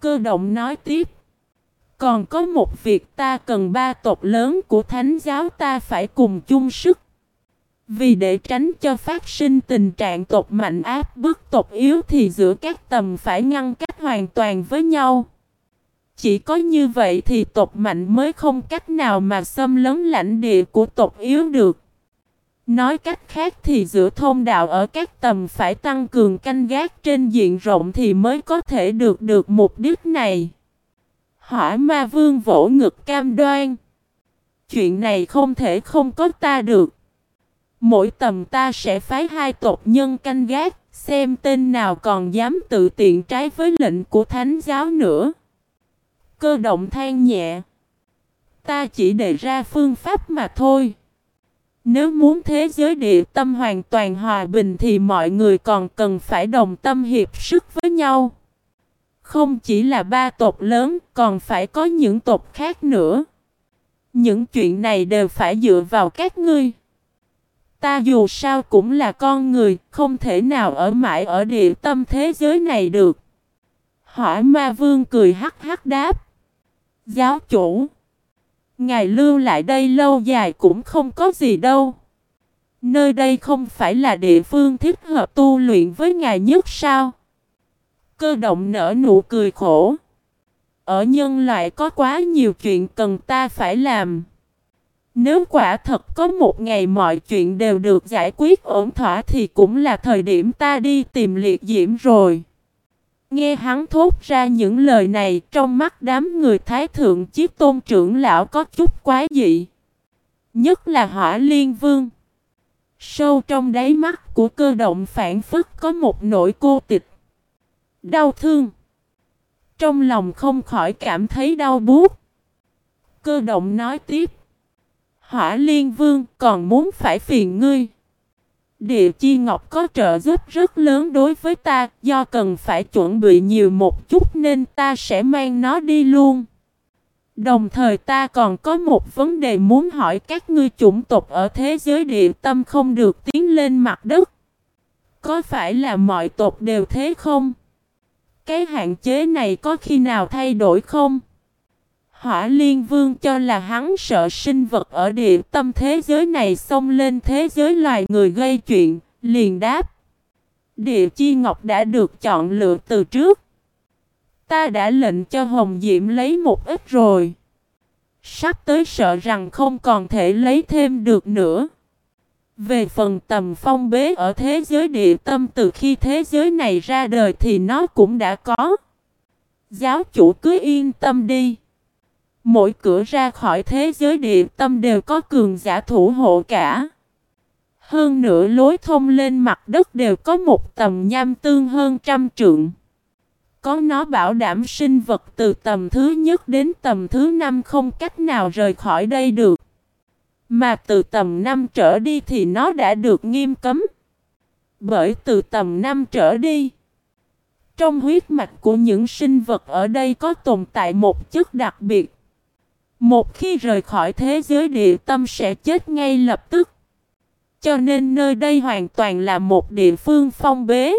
Cơ động nói tiếp. Còn có một việc ta cần ba tộc lớn của thánh giáo ta phải cùng chung sức. Vì để tránh cho phát sinh tình trạng tộc mạnh áp bức tộc yếu thì giữa các tầm phải ngăn cách hoàn toàn với nhau. Chỉ có như vậy thì tộc mạnh mới không cách nào mà xâm lấn lãnh địa của tộc yếu được. Nói cách khác thì giữa thôn đạo ở các tầm phải tăng cường canh gác trên diện rộng thì mới có thể được được mục đích này. Hỏa ma vương vỗ ngực cam đoan. Chuyện này không thể không có ta được. Mỗi tầm ta sẽ phái hai tộc nhân canh gác, xem tên nào còn dám tự tiện trái với lệnh của thánh giáo nữa. Cơ động than nhẹ. Ta chỉ đề ra phương pháp mà thôi. Nếu muốn thế giới địa tâm hoàn toàn hòa bình thì mọi người còn cần phải đồng tâm hiệp sức với nhau. Không chỉ là ba tộc lớn, còn phải có những tộc khác nữa. Những chuyện này đều phải dựa vào các ngươi. Ta dù sao cũng là con người, không thể nào ở mãi ở địa tâm thế giới này được. Hỏa ma vương cười hắc hắc đáp. Giáo chủ. Ngài lưu lại đây lâu dài cũng không có gì đâu. Nơi đây không phải là địa phương thích hợp tu luyện với ngài nhất sao? Cơ động nở nụ cười khổ. Ở nhân loại có quá nhiều chuyện cần ta phải làm. Nếu quả thật có một ngày mọi chuyện đều được giải quyết ổn thỏa thì cũng là thời điểm ta đi tìm liệt diễm rồi. Nghe hắn thốt ra những lời này, trong mắt đám người thái thượng chiếc tôn trưởng lão có chút quái dị. Nhất là hỏa liên vương. Sâu trong đáy mắt của cơ động phản phức có một nỗi cô tịch. Đau thương. Trong lòng không khỏi cảm thấy đau buốt. Cơ động nói tiếp. Hỏa liên vương, còn muốn phải phiền ngươi. Địa chi ngọc có trợ giúp rất lớn đối với ta, do cần phải chuẩn bị nhiều một chút nên ta sẽ mang nó đi luôn. Đồng thời ta còn có một vấn đề muốn hỏi các ngươi chủng tộc ở thế giới địa tâm không được tiến lên mặt đất. Có phải là mọi tộc đều thế không? Cái hạn chế này có khi nào thay đổi không? Hỏa Liên Vương cho là hắn sợ sinh vật ở địa tâm thế giới này xông lên thế giới loài người gây chuyện, liền đáp. Địa chi ngọc đã được chọn lựa từ trước. Ta đã lệnh cho Hồng Diệm lấy một ít rồi. Sắp tới sợ rằng không còn thể lấy thêm được nữa. Về phần tầm phong bế ở thế giới địa tâm từ khi thế giới này ra đời thì nó cũng đã có. Giáo chủ cứ yên tâm đi. Mỗi cửa ra khỏi thế giới địa tâm đều có cường giả thủ hộ cả. Hơn nữa lối thông lên mặt đất đều có một tầm nham tương hơn trăm trượng. Có nó bảo đảm sinh vật từ tầm thứ nhất đến tầm thứ năm không cách nào rời khỏi đây được. Mà từ tầm năm trở đi thì nó đã được nghiêm cấm. Bởi từ tầm năm trở đi, trong huyết mạch của những sinh vật ở đây có tồn tại một chất đặc biệt. Một khi rời khỏi thế giới địa tâm sẽ chết ngay lập tức. Cho nên nơi đây hoàn toàn là một địa phương phong bế.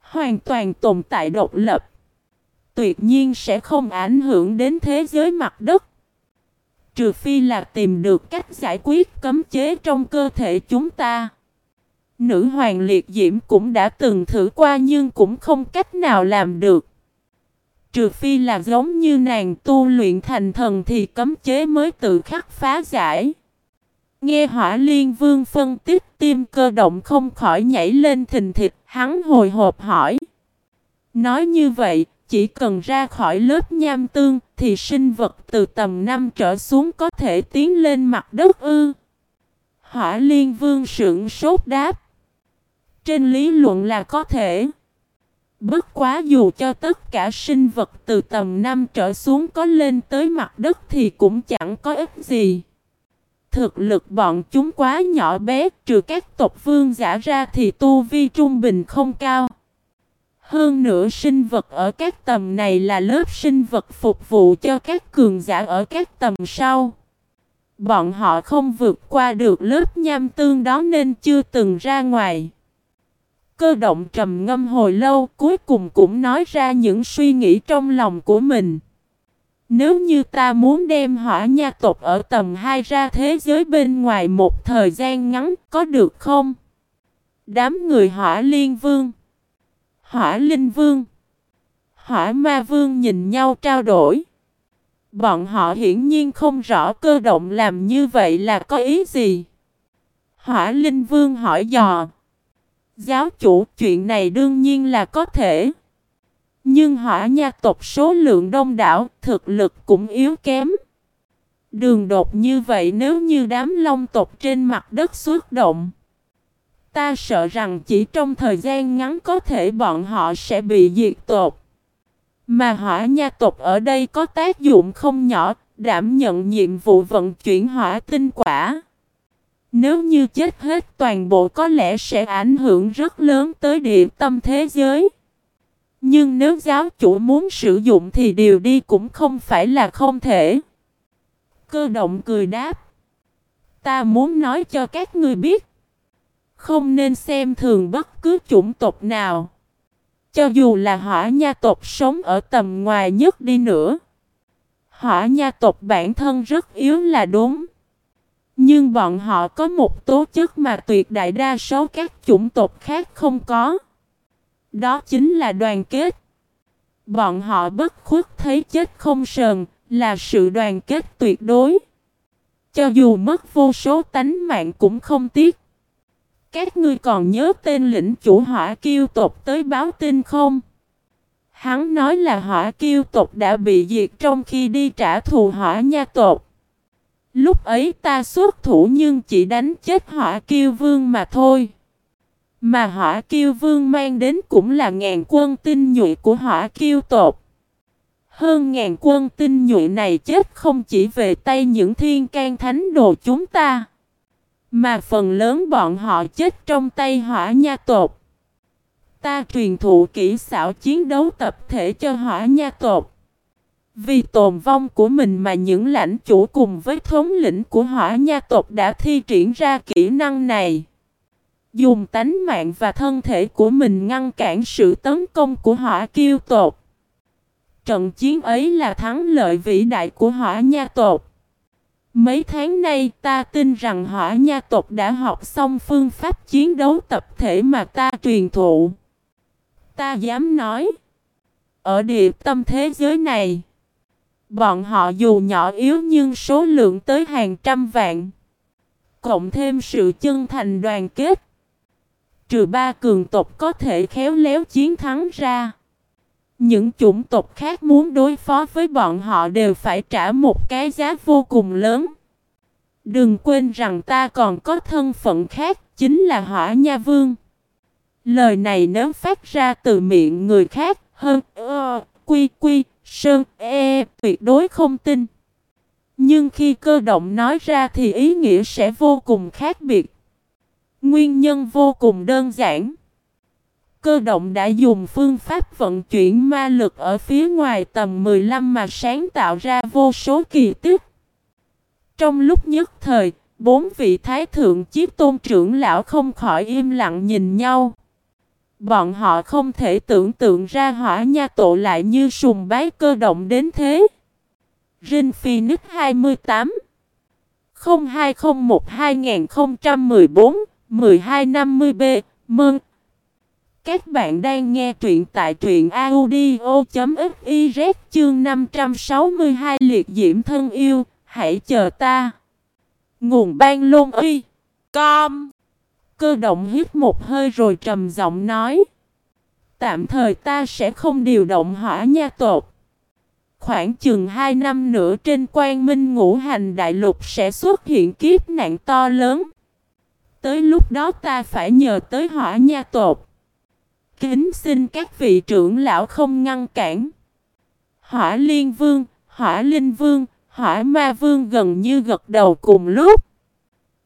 Hoàn toàn tồn tại độc lập. Tuyệt nhiên sẽ không ảnh hưởng đến thế giới mặt đất. Trừ phi là tìm được cách giải quyết cấm chế trong cơ thể chúng ta. Nữ hoàng liệt diễm cũng đã từng thử qua nhưng cũng không cách nào làm được. Trừ phi là giống như nàng tu luyện thành thần thì cấm chế mới tự khắc phá giải. Nghe hỏa liên vương phân tích tim cơ động không khỏi nhảy lên thình thịt, hắn hồi hộp hỏi. Nói như vậy, chỉ cần ra khỏi lớp nham tương thì sinh vật từ tầm năm trở xuống có thể tiến lên mặt đất ư. Hỏa liên vương sững sốt đáp. Trên lý luận là có thể. Bất quá dù cho tất cả sinh vật từ tầm năm trở xuống có lên tới mặt đất thì cũng chẳng có ích gì. Thực lực bọn chúng quá nhỏ bé, trừ các tộc vương giả ra thì tu vi trung bình không cao. Hơn nữa sinh vật ở các tầm này là lớp sinh vật phục vụ cho các cường giả ở các tầm sau. Bọn họ không vượt qua được lớp nham tương đó nên chưa từng ra ngoài. Cơ động trầm ngâm hồi lâu cuối cùng cũng nói ra những suy nghĩ trong lòng của mình. Nếu như ta muốn đem hỏa nha tộc ở tầng 2 ra thế giới bên ngoài một thời gian ngắn có được không? Đám người hỏa liên vương, hỏa linh vương, hỏa ma vương nhìn nhau trao đổi. Bọn họ hiển nhiên không rõ cơ động làm như vậy là có ý gì. Hỏa linh vương hỏi dò. Giáo chủ chuyện này đương nhiên là có thể. Nhưng hỏa nha tộc số lượng đông đảo, thực lực cũng yếu kém. Đường đột như vậy nếu như đám long tộc trên mặt đất xuất động. Ta sợ rằng chỉ trong thời gian ngắn có thể bọn họ sẽ bị diệt tộc. Mà hỏa nha tộc ở đây có tác dụng không nhỏ, đảm nhận nhiệm vụ vận chuyển hỏa tinh quả. Nếu như chết hết, toàn bộ có lẽ sẽ ảnh hưởng rất lớn tới địa tâm thế giới. Nhưng nếu giáo chủ muốn sử dụng thì điều đi cũng không phải là không thể. Cơ động cười đáp. Ta muốn nói cho các ngươi biết. Không nên xem thường bất cứ chủng tộc nào. Cho dù là hỏa nha tộc sống ở tầm ngoài nhất đi nữa. Hỏa nha tộc bản thân rất yếu là đúng. Nhưng bọn họ có một tố chất mà tuyệt đại đa số các chủng tộc khác không có. Đó chính là đoàn kết. Bọn họ bất khuất thấy chết không sờn, là sự đoàn kết tuyệt đối. Cho dù mất vô số tánh mạng cũng không tiếc. Các ngươi còn nhớ tên lĩnh chủ hỏa kiêu tộc tới báo tin không? Hắn nói là hỏa kiêu tộc đã bị diệt trong khi đi trả thù hỏa nha tộc. Lúc ấy ta xuất thủ nhưng chỉ đánh chết hỏa kiêu vương mà thôi. Mà hỏa kiêu vương mang đến cũng là ngàn quân tinh nhuệ của hỏa kiêu tộc. Hơn ngàn quân tinh nhuệ này chết không chỉ về tay những thiên can thánh đồ chúng ta. Mà phần lớn bọn họ chết trong tay hỏa nha tộc. Ta truyền thụ kỹ xảo chiến đấu tập thể cho hỏa nha tộc. Vì tồn vong của mình mà những lãnh chủ cùng với thống lĩnh của hỏa nha tộc đã thi triển ra kỹ năng này. Dùng tánh mạng và thân thể của mình ngăn cản sự tấn công của hỏa kiêu tộc. Trận chiến ấy là thắng lợi vĩ đại của hỏa nha tộc. Mấy tháng nay, ta tin rằng hỏa nha tộc đã học xong phương pháp chiến đấu tập thể mà ta truyền thụ. Ta dám nói. Ở địa tâm thế giới này. Bọn họ dù nhỏ yếu nhưng số lượng tới hàng trăm vạn. Cộng thêm sự chân thành đoàn kết. Trừ ba cường tộc có thể khéo léo chiến thắng ra. Những chủng tộc khác muốn đối phó với bọn họ đều phải trả một cái giá vô cùng lớn. Đừng quên rằng ta còn có thân phận khác, chính là hỏa nha vương. Lời này nếu phát ra từ miệng người khác, hơn, ơ, quy, quy, sơn, e, tuyệt đối không tin. Nhưng khi cơ động nói ra thì ý nghĩa sẽ vô cùng khác biệt. Nguyên nhân vô cùng đơn giản. Cơ động đã dùng phương pháp vận chuyển ma lực ở phía ngoài tầm 15 mà sáng tạo ra vô số kỳ tích. Trong lúc nhất thời, bốn vị thái thượng chiếc tôn trưởng lão không khỏi im lặng nhìn nhau. Bọn họ không thể tưởng tượng ra hỏa nha tổ lại như sùng bái cơ động đến thế. Rin Phoenix 28 0201 2014 1250B Mừng! Các bạn đang nghe truyện tại truyện audio.fiz chương 562 liệt diễm thân yêu, hãy chờ ta. Nguồn ban lôn uy. Com. Cơ động hít một hơi rồi trầm giọng nói. Tạm thời ta sẽ không điều động hỏa nha tột. Khoảng chừng 2 năm nữa trên quan minh ngũ hành đại lục sẽ xuất hiện kiếp nạn to lớn. Tới lúc đó ta phải nhờ tới hỏa nha tột. Kính xin các vị trưởng lão không ngăn cản. Hỏa liên vương, hỏa linh vương, hỏa ma vương gần như gật đầu cùng lúc.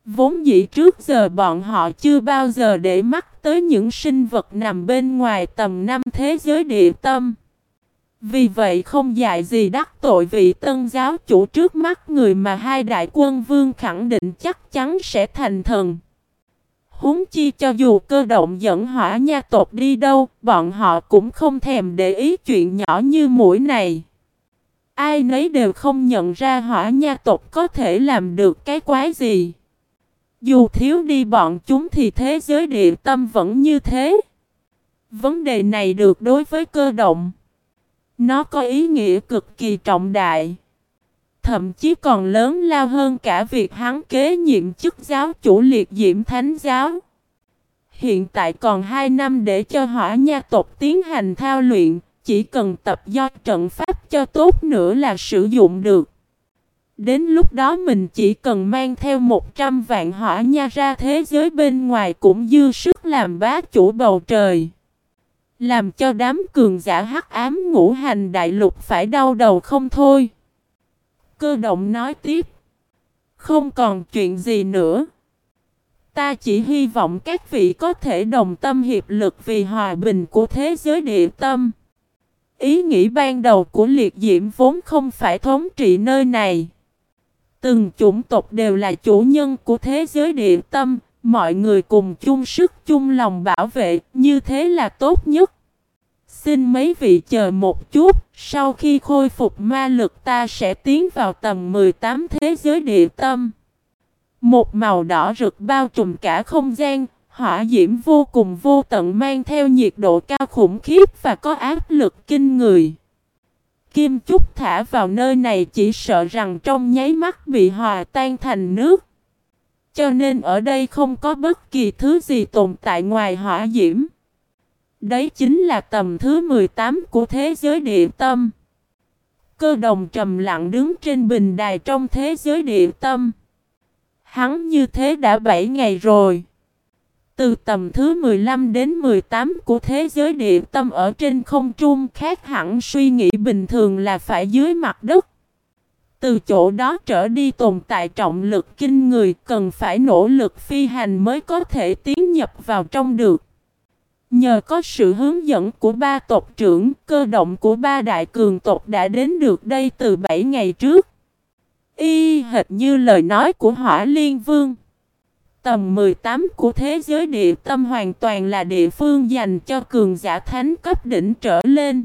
Vốn dĩ trước giờ bọn họ chưa bao giờ để mắt tới những sinh vật nằm bên ngoài tầm năm thế giới địa tâm. Vì vậy không dạy gì đắc tội vị tân giáo chủ trước mắt người mà hai đại quân vương khẳng định chắc chắn sẽ thành thần. Huống chi cho dù cơ động dẫn hỏa nha tộc đi đâu, bọn họ cũng không thèm để ý chuyện nhỏ như mũi này. Ai nấy đều không nhận ra hỏa nha tộc có thể làm được cái quái gì. Dù thiếu đi bọn chúng thì thế giới địa tâm vẫn như thế. Vấn đề này được đối với cơ động. Nó có ý nghĩa cực kỳ trọng đại. Thậm chí còn lớn lao hơn cả việc hắn kế nhiệm chức giáo chủ liệt diễm thánh giáo. Hiện tại còn 2 năm để cho hỏa nha tộc tiến hành thao luyện, chỉ cần tập do trận pháp cho tốt nữa là sử dụng được. Đến lúc đó mình chỉ cần mang theo 100 vạn hỏa nha ra thế giới bên ngoài cũng dư sức làm bá chủ bầu trời. Làm cho đám cường giả hắc ám ngũ hành đại lục phải đau đầu không thôi. Cơ động nói tiếp. Không còn chuyện gì nữa. Ta chỉ hy vọng các vị có thể đồng tâm hiệp lực vì hòa bình của thế giới địa tâm. Ý nghĩ ban đầu của liệt diễm vốn không phải thống trị nơi này. Từng chủng tộc đều là chủ nhân của thế giới địa tâm, mọi người cùng chung sức chung lòng bảo vệ, như thế là tốt nhất. Xin mấy vị chờ một chút, sau khi khôi phục ma lực ta sẽ tiến vào tầm 18 thế giới địa tâm. Một màu đỏ rực bao trùm cả không gian, hỏa diễm vô cùng vô tận mang theo nhiệt độ cao khủng khiếp và có áp lực kinh người. Kim Chúc thả vào nơi này chỉ sợ rằng trong nháy mắt bị hòa tan thành nước. Cho nên ở đây không có bất kỳ thứ gì tồn tại ngoài hỏa diễm. Đấy chính là tầm thứ 18 của thế giới địa tâm. Cơ đồng trầm lặng đứng trên bình đài trong thế giới địa tâm. Hắn như thế đã 7 ngày rồi. Từ tầm thứ 15 đến 18 của thế giới địa tâm ở trên không trung khác hẳn suy nghĩ bình thường là phải dưới mặt đất. Từ chỗ đó trở đi tồn tại trọng lực kinh người cần phải nỗ lực phi hành mới có thể tiến nhập vào trong được. Nhờ có sự hướng dẫn của ba tộc trưởng, cơ động của ba đại cường tộc đã đến được đây từ 7 ngày trước. Y hệt như lời nói của Hỏa Liên Vương. Tầm 18 của thế giới địa tâm hoàn toàn là địa phương dành cho cường giả thánh cấp đỉnh trở lên.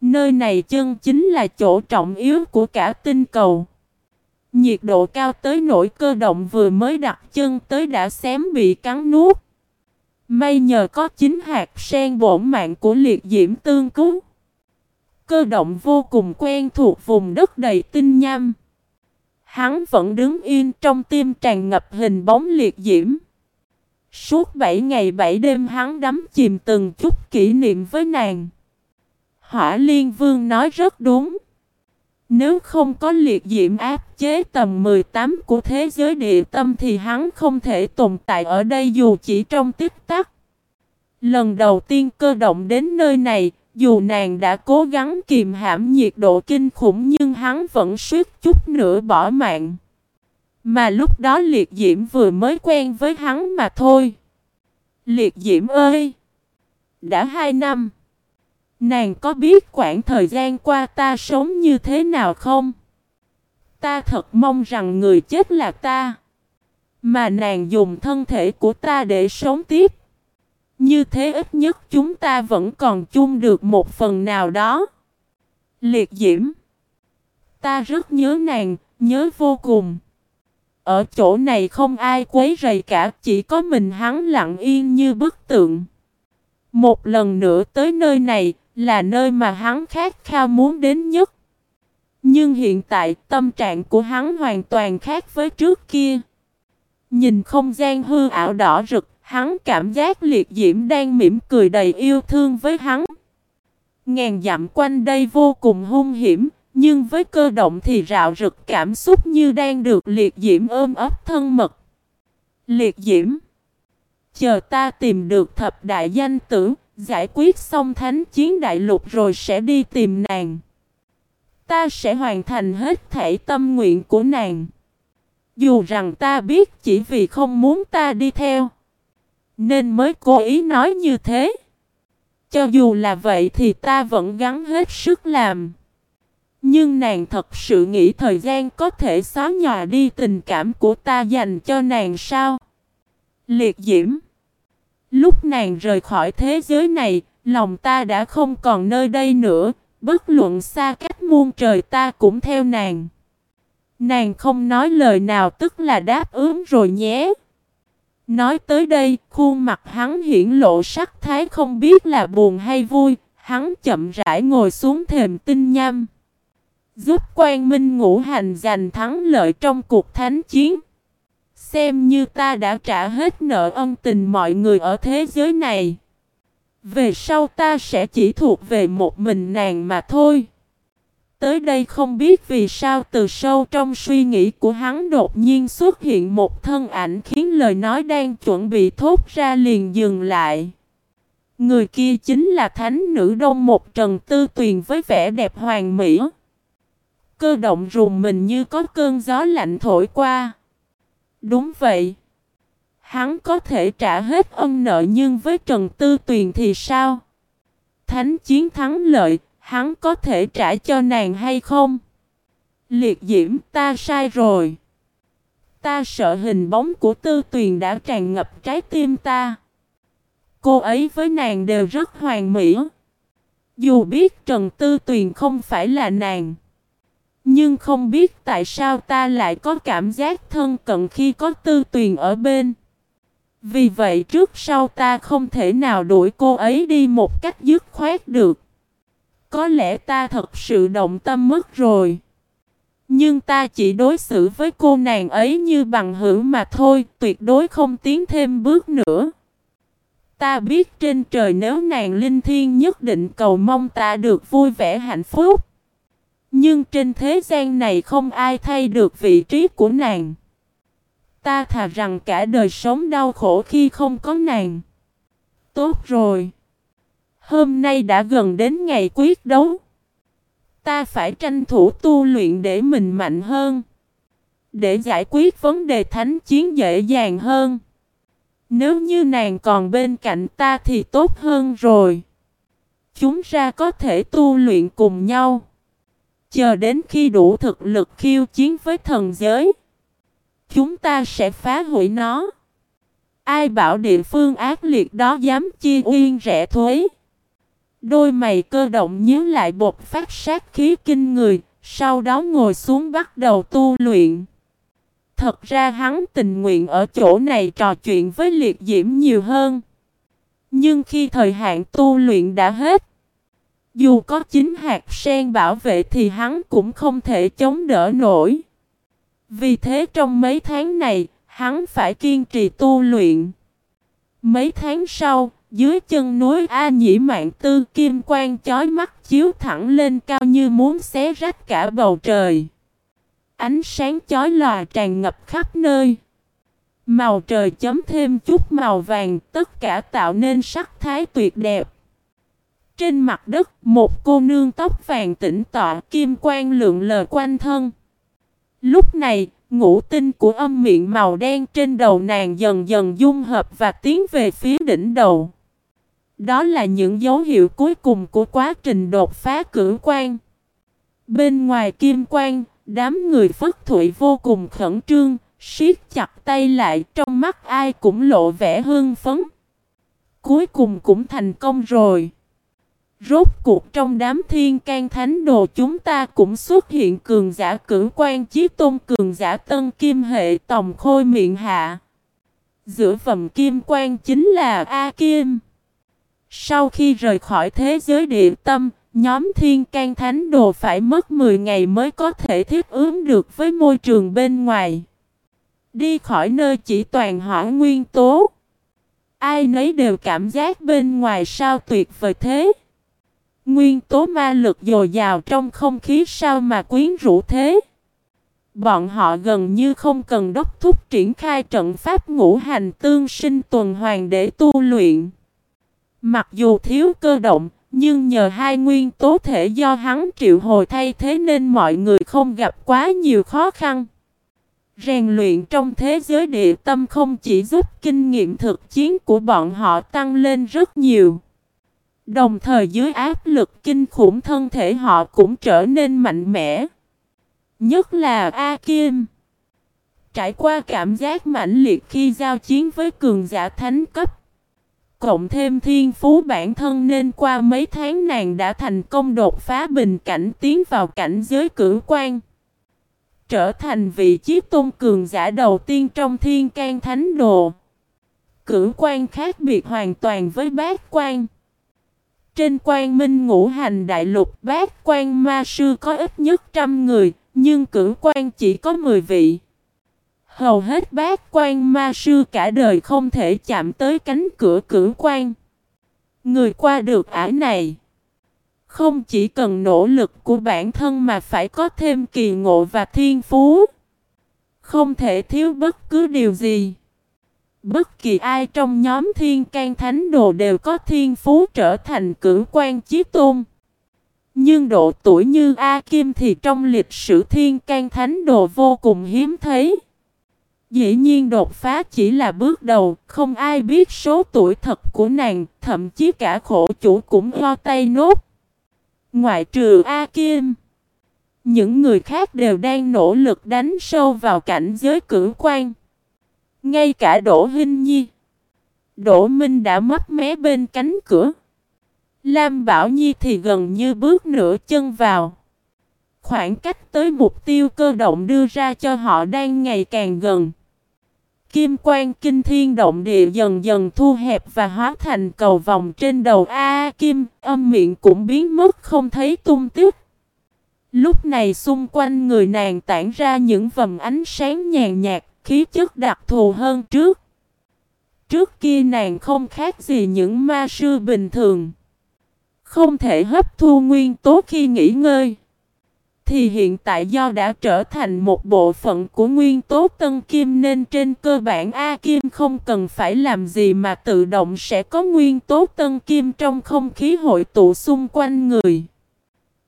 Nơi này chân chính là chỗ trọng yếu của cả tinh cầu. Nhiệt độ cao tới nỗi cơ động vừa mới đặt chân tới đã xém bị cắn nuốt. May nhờ có chính hạt sen bổn mạng của liệt diễm tương cứu. Cơ động vô cùng quen thuộc vùng đất đầy tinh nham. Hắn vẫn đứng yên trong tim tràn ngập hình bóng liệt diễm. Suốt 7 ngày 7 đêm hắn đắm chìm từng chút kỷ niệm với nàng. Hỏa Liên Vương nói rất đúng. Nếu không có liệt diễm áp chế tầm 18 của thế giới địa tâm thì hắn không thể tồn tại ở đây dù chỉ trong tích tắc. Lần đầu tiên cơ động đến nơi này, dù nàng đã cố gắng kìm hãm nhiệt độ kinh khủng nhưng hắn vẫn suýt chút nữa bỏ mạng. Mà lúc đó liệt diễm vừa mới quen với hắn mà thôi. Liệt diễm ơi! Đã hai năm. Nàng có biết khoảng thời gian qua ta sống như thế nào không? Ta thật mong rằng người chết là ta. Mà nàng dùng thân thể của ta để sống tiếp. Như thế ít nhất chúng ta vẫn còn chung được một phần nào đó. Liệt diễm. Ta rất nhớ nàng, nhớ vô cùng. Ở chỗ này không ai quấy rầy cả, chỉ có mình hắn lặng yên như bức tượng. Một lần nữa tới nơi này, là nơi mà hắn khát khao muốn đến nhất. Nhưng hiện tại tâm trạng của hắn hoàn toàn khác với trước kia. Nhìn không gian hư ảo đỏ rực, hắn cảm giác liệt diễm đang mỉm cười đầy yêu thương với hắn. Ngàn dặm quanh đây vô cùng hung hiểm, nhưng với cơ động thì rạo rực cảm xúc như đang được liệt diễm ôm ấp thân mật. Liệt diễm Chờ ta tìm được thập đại danh tử, Giải quyết xong thánh chiến đại lục rồi sẽ đi tìm nàng. Ta sẽ hoàn thành hết thảy tâm nguyện của nàng. Dù rằng ta biết chỉ vì không muốn ta đi theo. Nên mới cố ý nói như thế. Cho dù là vậy thì ta vẫn gắng hết sức làm. Nhưng nàng thật sự nghĩ thời gian có thể xóa nhòa đi tình cảm của ta dành cho nàng sao? Liệt diễm Lúc nàng rời khỏi thế giới này, lòng ta đã không còn nơi đây nữa, bất luận xa cách muôn trời ta cũng theo nàng. Nàng không nói lời nào tức là đáp ứng rồi nhé. Nói tới đây, khuôn mặt hắn hiển lộ sắc thái không biết là buồn hay vui, hắn chậm rãi ngồi xuống thềm tinh nhâm. Giúp quan minh ngũ hành giành thắng lợi trong cuộc thánh chiến. Xem như ta đã trả hết nợ ân tình mọi người ở thế giới này. Về sau ta sẽ chỉ thuộc về một mình nàng mà thôi. Tới đây không biết vì sao từ sâu trong suy nghĩ của hắn đột nhiên xuất hiện một thân ảnh khiến lời nói đang chuẩn bị thốt ra liền dừng lại. Người kia chính là thánh nữ đông một trần tư tuyền với vẻ đẹp hoàng mỹ. Cơ động rùng mình như có cơn gió lạnh thổi qua. Đúng vậy. Hắn có thể trả hết ân nợ nhưng với Trần Tư Tuyền thì sao? Thánh chiến thắng lợi, hắn có thể trả cho nàng hay không? Liệt diễm, ta sai rồi. Ta sợ hình bóng của Tư Tuyền đã tràn ngập trái tim ta. Cô ấy với nàng đều rất hoàn mỹ. Dù biết Trần Tư Tuyền không phải là nàng. Nhưng không biết tại sao ta lại có cảm giác thân cận khi có Tư Tuyền ở bên. Vì vậy trước sau ta không thể nào đuổi cô ấy đi một cách dứt khoát được. Có lẽ ta thật sự động tâm mất rồi. Nhưng ta chỉ đối xử với cô nàng ấy như bằng hữu mà thôi, tuyệt đối không tiến thêm bước nữa. Ta biết trên trời nếu nàng linh thiên nhất định cầu mong ta được vui vẻ hạnh phúc. Nhưng trên thế gian này không ai thay được vị trí của nàng. Ta thà rằng cả đời sống đau khổ khi không có nàng. Tốt rồi. Hôm nay đã gần đến ngày quyết đấu. Ta phải tranh thủ tu luyện để mình mạnh hơn. Để giải quyết vấn đề thánh chiến dễ dàng hơn. Nếu như nàng còn bên cạnh ta thì tốt hơn rồi. Chúng ra có thể tu luyện cùng nhau. Chờ đến khi đủ thực lực khiêu chiến với thần giới. Chúng ta sẽ phá hủy nó. Ai bảo địa phương ác liệt đó dám chi uyên rẻ thuế. Đôi mày cơ động nhớ lại bột phát sát khí kinh người, sau đó ngồi xuống bắt đầu tu luyện. Thật ra hắn tình nguyện ở chỗ này trò chuyện với liệt diễm nhiều hơn. Nhưng khi thời hạn tu luyện đã hết, dù có chính hạt sen bảo vệ thì hắn cũng không thể chống đỡ nổi. Vì thế trong mấy tháng này, hắn phải kiên trì tu luyện. Mấy tháng sau, dưới chân núi A Nhĩ Mạng Tư kim quang chói mắt chiếu thẳng lên cao như muốn xé rách cả bầu trời. Ánh sáng chói lòa tràn ngập khắp nơi. Màu trời chấm thêm chút màu vàng, tất cả tạo nên sắc thái tuyệt đẹp. Trên mặt đất, một cô nương tóc vàng tĩnh tọa kim quang lượng lờ quanh thân. Lúc này, ngũ tinh của âm miệng màu đen trên đầu nàng dần dần dung hợp và tiến về phía đỉnh đầu. Đó là những dấu hiệu cuối cùng của quá trình đột phá cử quan. Bên ngoài kim quan đám người phất thụy vô cùng khẩn trương, siết chặt tay lại trong mắt ai cũng lộ vẻ hương phấn. Cuối cùng cũng thành công rồi. Rốt cuộc trong đám thiên can thánh đồ chúng ta cũng xuất hiện cường giả cử quan chí tôn cường giả tân kim hệ tòng khôi miệng hạ. Giữa vầm kim quan chính là A Kim. Sau khi rời khỏi thế giới địa tâm, nhóm thiên can thánh đồ phải mất 10 ngày mới có thể thiết ứng được với môi trường bên ngoài. Đi khỏi nơi chỉ toàn hỏa nguyên tố. Ai nấy đều cảm giác bên ngoài sao tuyệt vời thế. Nguyên tố ma lực dồi dào trong không khí sao mà quyến rũ thế. Bọn họ gần như không cần đốc thúc triển khai trận pháp ngũ hành tương sinh tuần hoàn để tu luyện. Mặc dù thiếu cơ động, nhưng nhờ hai nguyên tố thể do hắn triệu hồi thay thế nên mọi người không gặp quá nhiều khó khăn. Rèn luyện trong thế giới địa tâm không chỉ giúp kinh nghiệm thực chiến của bọn họ tăng lên rất nhiều. Đồng thời dưới áp lực kinh khủng thân thể họ cũng trở nên mạnh mẽ. Nhất là A Kim. trải qua cảm giác mãnh liệt khi giao chiến với cường giả thánh cấp. Cộng thêm thiên phú bản thân nên qua mấy tháng nàng đã thành công đột phá bình cảnh tiến vào cảnh giới cử quan. Trở thành vị chiếc tôn cường giả đầu tiên trong thiên can thánh đồ. Cử quan khác biệt hoàn toàn với bát quan. Trên quan minh ngũ hành đại lục bát quan ma sư có ít nhất trăm người, nhưng cử quan chỉ có mười vị. Hầu hết bát quan ma sư cả đời không thể chạm tới cánh cửa cử quan. Người qua được ải này. Không chỉ cần nỗ lực của bản thân mà phải có thêm kỳ ngộ và thiên phú. Không thể thiếu bất cứ điều gì. Bất kỳ ai trong nhóm thiên can thánh đồ đều có thiên phú trở thành cử quan chí tôn. Nhưng độ tuổi như A Kim thì trong lịch sử thiên can thánh đồ vô cùng hiếm thấy. Dĩ nhiên đột phá chỉ là bước đầu, không ai biết số tuổi thật của nàng, thậm chí cả khổ chủ cũng ho tay nốt. Ngoại trừ A Kim, những người khác đều đang nỗ lực đánh sâu vào cảnh giới cử quan. Ngay cả Đỗ Hinh Nhi, Đỗ Minh đã mất mé bên cánh cửa. Lam Bảo Nhi thì gần như bước nửa chân vào. Khoảng cách tới mục tiêu cơ động đưa ra cho họ đang ngày càng gần. Kim quang kinh thiên động địa dần dần thu hẹp và hóa thành cầu vòng trên đầu A, Kim, âm miệng cũng biến mất không thấy tung tích. Lúc này xung quanh người nàng tản ra những vầm ánh sáng nhàn nhạt, khí chất đặc thù hơn trước. Trước kia nàng không khác gì những ma sư bình thường. Không thể hấp thu nguyên tố khi nghỉ ngơi thì hiện tại do đã trở thành một bộ phận của nguyên tố tân kim nên trên cơ bản A kim không cần phải làm gì mà tự động sẽ có nguyên tố tân kim trong không khí hội tụ xung quanh người.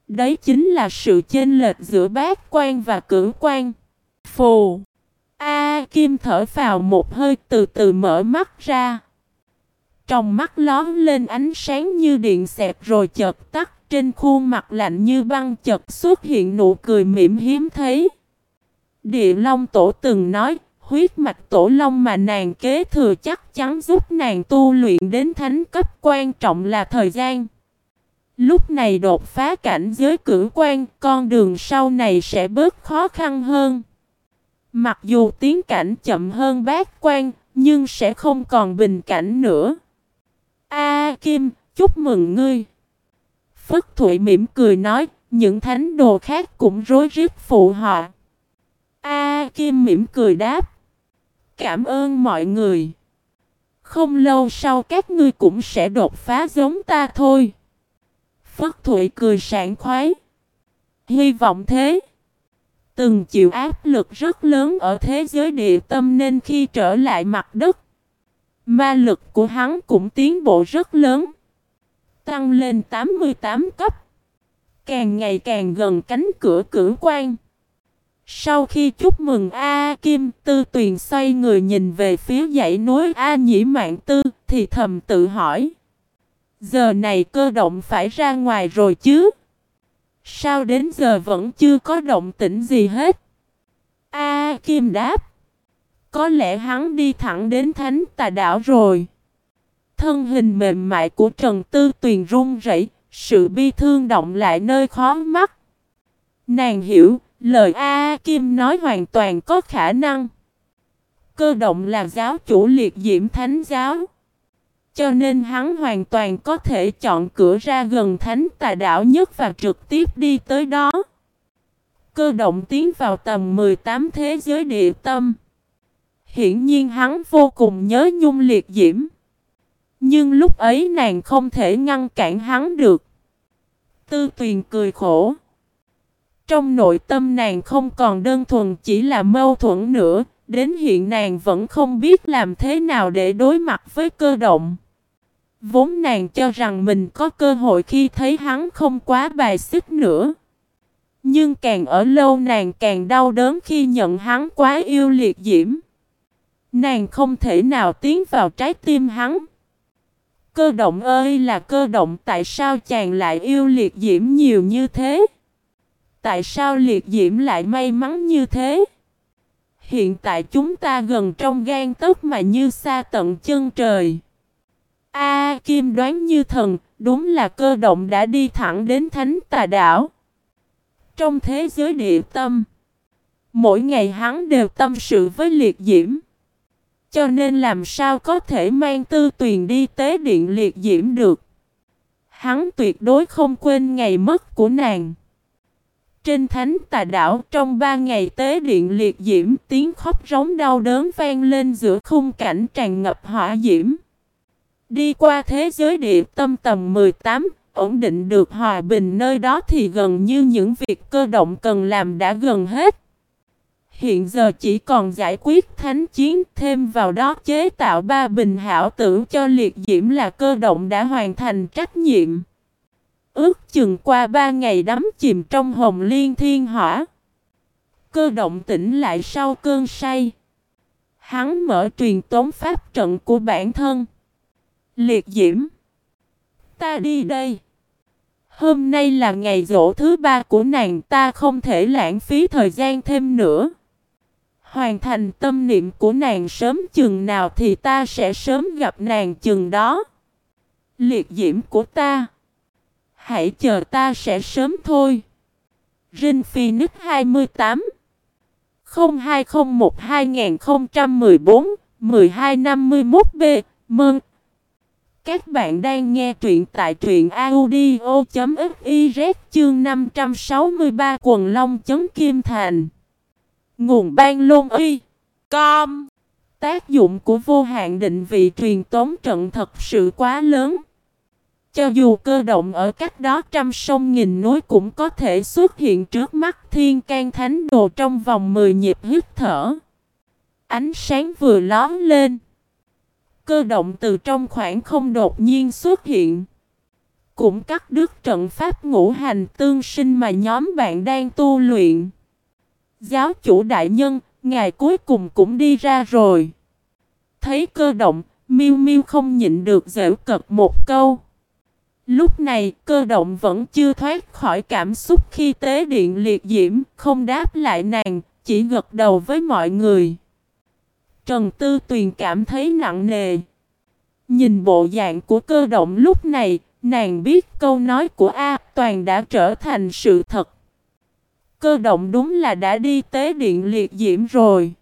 Đấy chính là sự chênh lệch giữa bát quan và cử quan. Phù A kim thở vào một hơi từ từ mở mắt ra. Trong mắt lón lên ánh sáng như điện xẹt rồi chợt tắt trên khuôn mặt lạnh như băng chật xuất hiện nụ cười mỉm hiếm thấy. Địa Long Tổ từng nói, huyết mạch Tổ Long mà nàng kế thừa chắc chắn giúp nàng tu luyện đến thánh cấp quan trọng là thời gian. Lúc này đột phá cảnh giới cử quan, con đường sau này sẽ bớt khó khăn hơn. Mặc dù tiến cảnh chậm hơn bát quan, nhưng sẽ không còn bình cảnh nữa. A Kim, chúc mừng ngươi. Phất Thụy mỉm cười nói, những thánh đồ khác cũng rối rít phụ họ. A Kim mỉm cười đáp. Cảm ơn mọi người. Không lâu sau các ngươi cũng sẽ đột phá giống ta thôi. Phất Thụy cười sảng khoái. Hy vọng thế. Từng chịu áp lực rất lớn ở thế giới địa tâm nên khi trở lại mặt đất. Ma lực của hắn cũng tiến bộ rất lớn tăng lên 88 cấp. Càng ngày càng gần cánh cửa cử quan. Sau khi chúc mừng A Kim, Tư Tuyền xoay người nhìn về phía dãy núi A Nhĩ Mạng Tư, thì thầm tự hỏi. Giờ này cơ động phải ra ngoài rồi chứ? Sao đến giờ vẫn chưa có động tĩnh gì hết? A Kim đáp. Có lẽ hắn đi thẳng đến thánh tà đảo rồi. Thân hình mềm mại của Trần Tư Tuyền run rẩy, sự bi thương động lại nơi khó mắt. Nàng hiểu, lời A, Kim nói hoàn toàn có khả năng. Cơ động là giáo chủ liệt diễm thánh giáo. Cho nên hắn hoàn toàn có thể chọn cửa ra gần thánh tà đảo nhất và trực tiếp đi tới đó. Cơ động tiến vào tầm 18 thế giới địa tâm. Hiển nhiên hắn vô cùng nhớ nhung liệt diễm. Nhưng lúc ấy nàng không thể ngăn cản hắn được. Tư tuyền cười khổ. Trong nội tâm nàng không còn đơn thuần chỉ là mâu thuẫn nữa, đến hiện nàng vẫn không biết làm thế nào để đối mặt với cơ động. Vốn nàng cho rằng mình có cơ hội khi thấy hắn không quá bài xích nữa. Nhưng càng ở lâu nàng càng đau đớn khi nhận hắn quá yêu liệt diễm. Nàng không thể nào tiến vào trái tim hắn. Cơ động ơi là cơ động tại sao chàng lại yêu liệt diễm nhiều như thế? Tại sao liệt diễm lại may mắn như thế? Hiện tại chúng ta gần trong gan tấc mà như xa tận chân trời. A Kim đoán như thần, đúng là cơ động đã đi thẳng đến thánh tà đảo. Trong thế giới địa tâm, mỗi ngày hắn đều tâm sự với liệt diễm. Cho nên làm sao có thể mang tư tuyền đi tế điện liệt diễm được. Hắn tuyệt đối không quên ngày mất của nàng. Trên thánh tà đảo trong ba ngày tế điện liệt diễm tiếng khóc rống đau đớn vang lên giữa khung cảnh tràn ngập hỏa diễm. Đi qua thế giới địa tâm tầm 18, ổn định được hòa bình nơi đó thì gần như những việc cơ động cần làm đã gần hết. Hiện giờ chỉ còn giải quyết thánh chiến, thêm vào đó chế tạo ba bình hảo tử cho liệt diễm là cơ động đã hoàn thành trách nhiệm. Ước chừng qua ba ngày đắm chìm trong hồng liên thiên hỏa. Cơ động tỉnh lại sau cơn say. Hắn mở truyền tống pháp trận của bản thân. Liệt diễm. Ta đi đây. Hôm nay là ngày rỗ thứ ba của nàng, ta không thể lãng phí thời gian thêm nữa. Hoàn thành tâm niệm của nàng sớm chừng nào thì ta sẽ sớm gặp nàng chừng đó. Liệt diễm của ta. Hãy chờ ta sẽ sớm thôi. Rin Phoenix 28 0201 2014 1251B Mơn Các bạn đang nghe truyện tại truyện audio.fiz chương 563 quần long chấn kim thành Nguồn ban lôn uy Com Tác dụng của vô hạn định vị truyền tống trận thật sự quá lớn cho dù cơ động ở cách đó trăm sông nghìn núi cũng có thể xuất hiện trước mắt thiên can thánh đồ trong vòng 10 nhịp hít thở. Ánh sáng vừa lón lên. Cơ động từ trong khoảng không đột nhiên xuất hiện. Cũng cắt đứt trận pháp ngũ hành tương sinh mà nhóm bạn đang tu luyện. Giáo chủ đại nhân, ngài cuối cùng cũng đi ra rồi. Thấy cơ động, miêu miêu không nhịn được dễu cật một câu. Lúc này cơ động vẫn chưa thoát khỏi cảm xúc khi tế điện liệt diễm, không đáp lại nàng, chỉ gật đầu với mọi người. Trần Tư Tuyền cảm thấy nặng nề. Nhìn bộ dạng của cơ động lúc này, nàng biết câu nói của A Toàn đã trở thành sự thật. Cơ động đúng là đã đi tế điện liệt diễm rồi.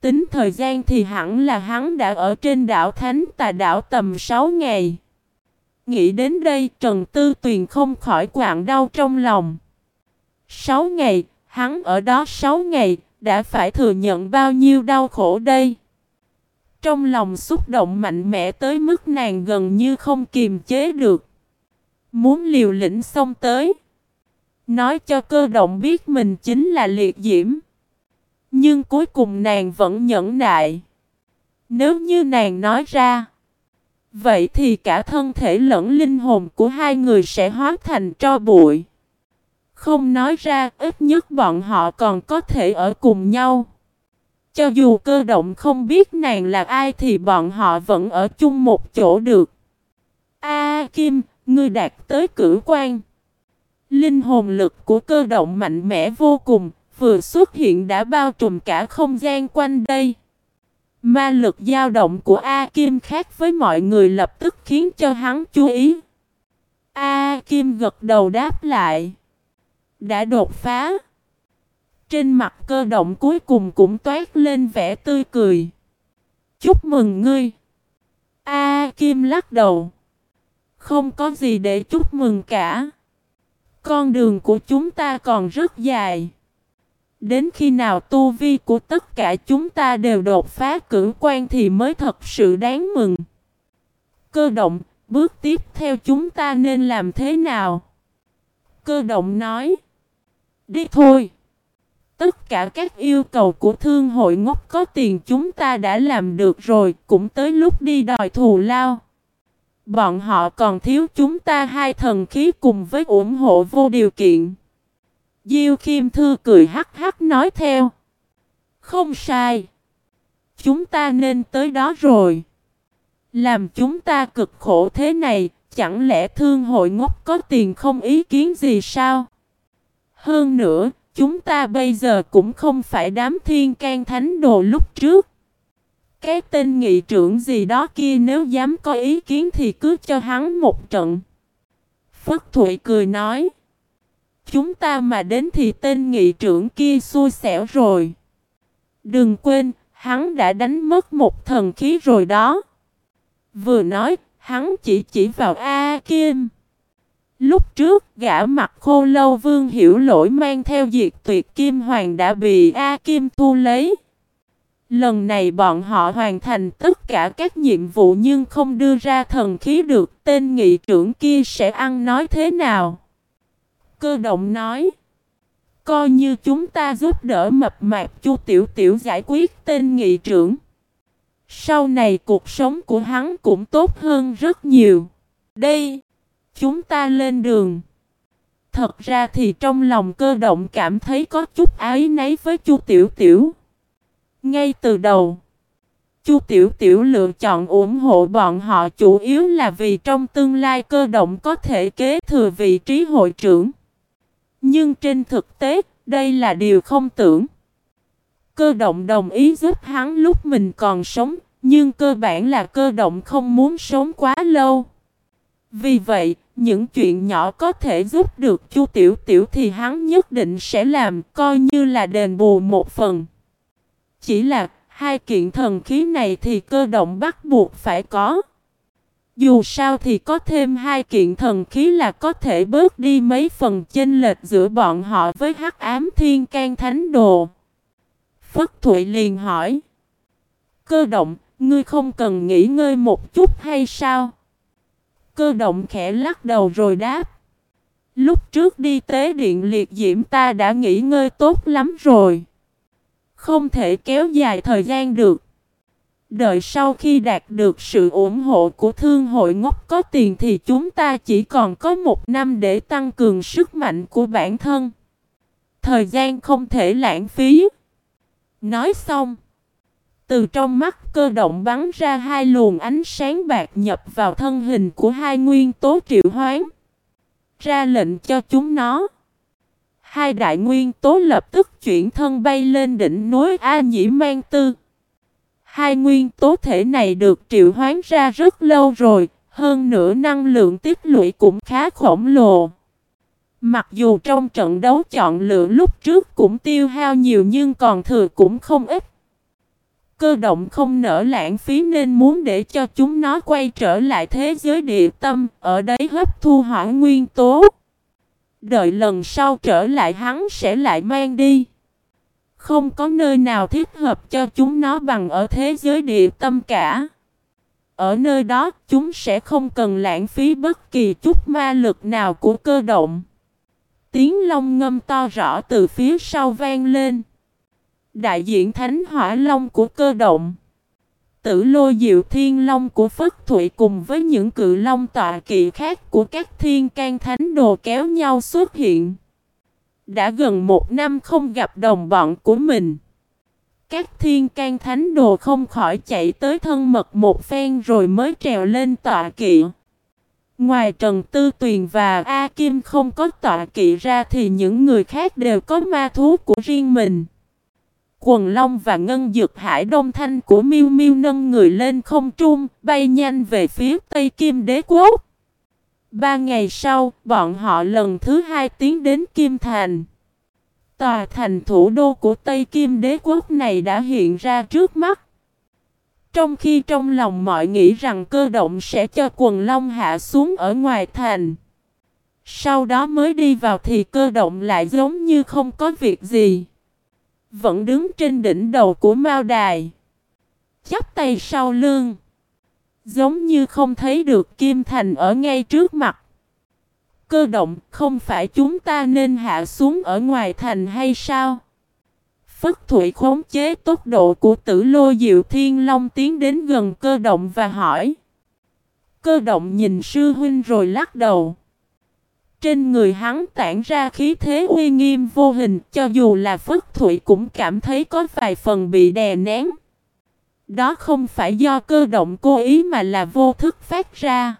Tính thời gian thì hẳn là hắn đã ở trên đảo Thánh Tà đảo tầm 6 ngày. Nghĩ đến đây Trần Tư Tuyền không khỏi quạng đau trong lòng. Sáu ngày, hắn ở đó sáu ngày, đã phải thừa nhận bao nhiêu đau khổ đây. Trong lòng xúc động mạnh mẽ tới mức nàng gần như không kiềm chế được. Muốn liều lĩnh xông tới. Nói cho cơ động biết mình chính là liệt diễm. Nhưng cuối cùng nàng vẫn nhẫn nại. Nếu như nàng nói ra. Vậy thì cả thân thể lẫn linh hồn của hai người sẽ hóa thành tro bụi. Không nói ra, ít nhất bọn họ còn có thể ở cùng nhau. Cho dù cơ động không biết nàng là ai thì bọn họ vẫn ở chung một chỗ được. A Kim, ngươi đạt tới cử quan. Linh hồn lực của cơ động mạnh mẽ vô cùng, vừa xuất hiện đã bao trùm cả không gian quanh đây. Ma lực dao động của A Kim khác với mọi người lập tức khiến cho hắn chú ý. A Kim gật đầu đáp lại. Đã đột phá. Trên mặt cơ động cuối cùng cũng toát lên vẻ tươi cười. Chúc mừng ngươi. A Kim lắc đầu. Không có gì để chúc mừng cả. Con đường của chúng ta còn rất dài. Đến khi nào tu vi của tất cả chúng ta đều đột phá cử quan thì mới thật sự đáng mừng. Cơ động, bước tiếp theo chúng ta nên làm thế nào? Cơ động nói. Đi thôi. Tất cả các yêu cầu của thương hội ngốc có tiền chúng ta đã làm được rồi, cũng tới lúc đi đòi thù lao. Bọn họ còn thiếu chúng ta hai thần khí cùng với ủng hộ vô điều kiện. Diêu Kim Thư cười hắc hắc nói theo. Không sai. Chúng ta nên tới đó rồi. Làm chúng ta cực khổ thế này, chẳng lẽ thương hội ngốc có tiền không ý kiến gì sao? Hơn nữa, chúng ta bây giờ cũng không phải đám thiên can thánh đồ lúc trước. Cái tên nghị trưởng gì đó kia nếu dám có ý kiến thì cứ cho hắn một trận. Phất Thụy cười nói. Chúng ta mà đến thì tên nghị trưởng kia xui xẻo rồi. Đừng quên, hắn đã đánh mất một thần khí rồi đó. Vừa nói, hắn chỉ chỉ vào A Kim. Lúc trước, gã mặt khô lâu vương hiểu lỗi mang theo diệt tuyệt kim hoàng đã bị A Kim thu lấy. Lần này bọn họ hoàn thành tất cả các nhiệm vụ nhưng không đưa ra thần khí được tên nghị trưởng kia sẽ ăn nói thế nào. Cơ động nói. Coi như chúng ta giúp đỡ mập mạp chu tiểu tiểu giải quyết tên nghị trưởng. Sau này cuộc sống của hắn cũng tốt hơn rất nhiều. Đây, chúng ta lên đường. Thật ra thì trong lòng cơ động cảm thấy có chút ái náy với chu tiểu tiểu. Ngay từ đầu, Chu Tiểu Tiểu lựa chọn ủng hộ bọn họ chủ yếu là vì trong tương lai cơ động có thể kế thừa vị trí hội trưởng. Nhưng trên thực tế, đây là điều không tưởng. Cơ động đồng ý giúp hắn lúc mình còn sống, nhưng cơ bản là cơ động không muốn sống quá lâu. Vì vậy, những chuyện nhỏ có thể giúp được Chu Tiểu Tiểu thì hắn nhất định sẽ làm, coi như là đền bù một phần. Chỉ là hai kiện thần khí này thì cơ động bắt buộc phải có. Dù sao thì có thêm hai kiện thần khí là có thể bớt đi mấy phần chênh lệch giữa bọn họ với hắc ám thiên can thánh đồ. Phất Thụy liền hỏi. Cơ động, ngươi không cần nghỉ ngơi một chút hay sao? Cơ động khẽ lắc đầu rồi đáp. Lúc trước đi tế điện liệt diễm ta đã nghỉ ngơi tốt lắm rồi. Không thể kéo dài thời gian được. Đợi sau khi đạt được sự ủng hộ của thương hội ngốc có tiền thì chúng ta chỉ còn có một năm để tăng cường sức mạnh của bản thân. Thời gian không thể lãng phí. Nói xong. Từ trong mắt cơ động bắn ra hai luồng ánh sáng bạc nhập vào thân hình của hai nguyên tố triệu hoán. Ra lệnh cho chúng nó. Hai đại nguyên tố lập tức chuyển thân bay lên đỉnh núi A Nhĩ Mang Tư. Hai nguyên tố thể này được triệu hoán ra rất lâu rồi, hơn nữa năng lượng tích lũy cũng khá khổng lồ. Mặc dù trong trận đấu chọn lựa lúc trước cũng tiêu hao nhiều nhưng còn thừa cũng không ít. Cơ động không nở lãng phí nên muốn để cho chúng nó quay trở lại thế giới địa tâm, ở đấy hấp thu hỏa nguyên tố. Đợi lần sau trở lại hắn sẽ lại mang đi. Không có nơi nào thích hợp cho chúng nó bằng ở thế giới địa tâm cả. Ở nơi đó, chúng sẽ không cần lãng phí bất kỳ chút ma lực nào của cơ động. Tiếng long ngâm to rõ từ phía sau vang lên. Đại diện thánh hỏa long của cơ động tử lôi diệu thiên long của Phất Thụy cùng với những cự long tọa kỵ khác của các thiên can thánh đồ kéo nhau xuất hiện. Đã gần một năm không gặp đồng bọn của mình. Các thiên can thánh đồ không khỏi chạy tới thân mật một phen rồi mới trèo lên tọa kỵ. Ngoài Trần Tư Tuyền và A Kim không có tọa kỵ ra thì những người khác đều có ma thú của riêng mình. Quần Long và Ngân Dược Hải Đông Thanh của Miêu Miêu nâng người lên không trung, bay nhanh về phía Tây Kim Đế Quốc. Ba ngày sau, bọn họ lần thứ hai tiến đến Kim Thành. Tòa thành thủ đô của Tây Kim Đế Quốc này đã hiện ra trước mắt. Trong khi trong lòng mọi nghĩ rằng cơ động sẽ cho quần long hạ xuống ở ngoài thành. Sau đó mới đi vào thì cơ động lại giống như không có việc gì. Vẫn đứng trên đỉnh đầu của Mao Đài. Chắp tay sau lưng. Giống như không thấy được Kim Thành ở ngay trước mặt. Cơ động, không phải chúng ta nên hạ xuống ở ngoài thành hay sao? Phất Thụy khống chế tốc độ của tử lô diệu thiên long tiến đến gần cơ động và hỏi. Cơ động nhìn sư huynh rồi lắc đầu. Trên người hắn tản ra khí thế uy nghiêm vô hình cho dù là Phất Thụy cũng cảm thấy có vài phần bị đè nén. Đó không phải do cơ động cố ý mà là vô thức phát ra.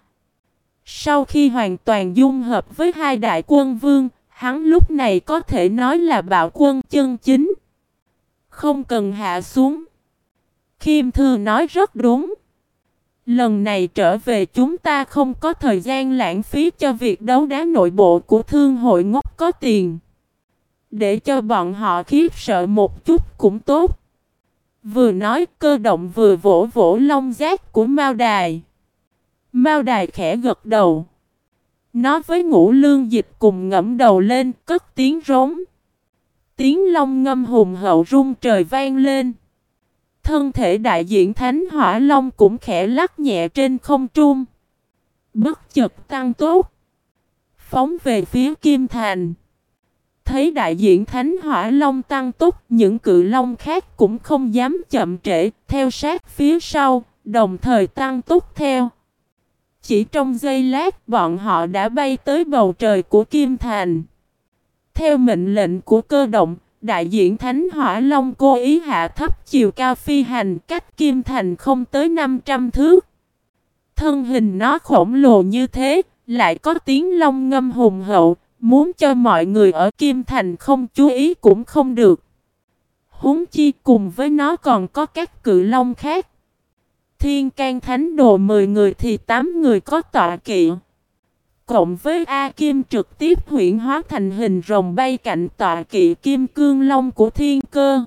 Sau khi hoàn toàn dung hợp với hai đại quân vương, Hắn lúc này có thể nói là bạo quân chân chính. Không cần hạ xuống. Kim Thư nói rất đúng. Lần này trở về chúng ta không có thời gian lãng phí cho việc đấu đá nội bộ của thương hội ngốc có tiền. Để cho bọn họ khiếp sợ một chút cũng tốt. Vừa nói, cơ động vừa vỗ vỗ lông giác của Mao Đài. Mao Đài khẽ gật đầu. Nó với ngũ lương dịch cùng ngẫm đầu lên, cất tiếng rống. Tiếng long ngâm hùng hậu rung trời vang lên. Thân thể đại diện Thánh Hỏa Long cũng khẽ lắc nhẹ trên không trung. Bất chợt tăng tốt. Phóng về phía Kim Thành. Thấy đại diện Thánh Hỏa Long tăng tốc, những cự long khác cũng không dám chậm trễ, theo sát phía sau, đồng thời tăng tốc theo. Chỉ trong giây lát, bọn họ đã bay tới bầu trời của Kim Thành. Theo mệnh lệnh của cơ động, đại diện Thánh Hỏa Long cố ý hạ thấp chiều cao phi hành cách Kim Thành không tới 500 thước. Thân hình nó khổng lồ như thế, lại có tiếng long ngâm hùng hậu, Muốn cho mọi người ở Kim Thành không chú ý cũng không được. Húng chi cùng với nó còn có các cự long khác. Thiên can thánh đồ 10 người thì 8 người có tọa kỵ. Cộng với A Kim trực tiếp huyện hóa thành hình rồng bay cạnh tọa kỵ Kim Cương Long của thiên cơ.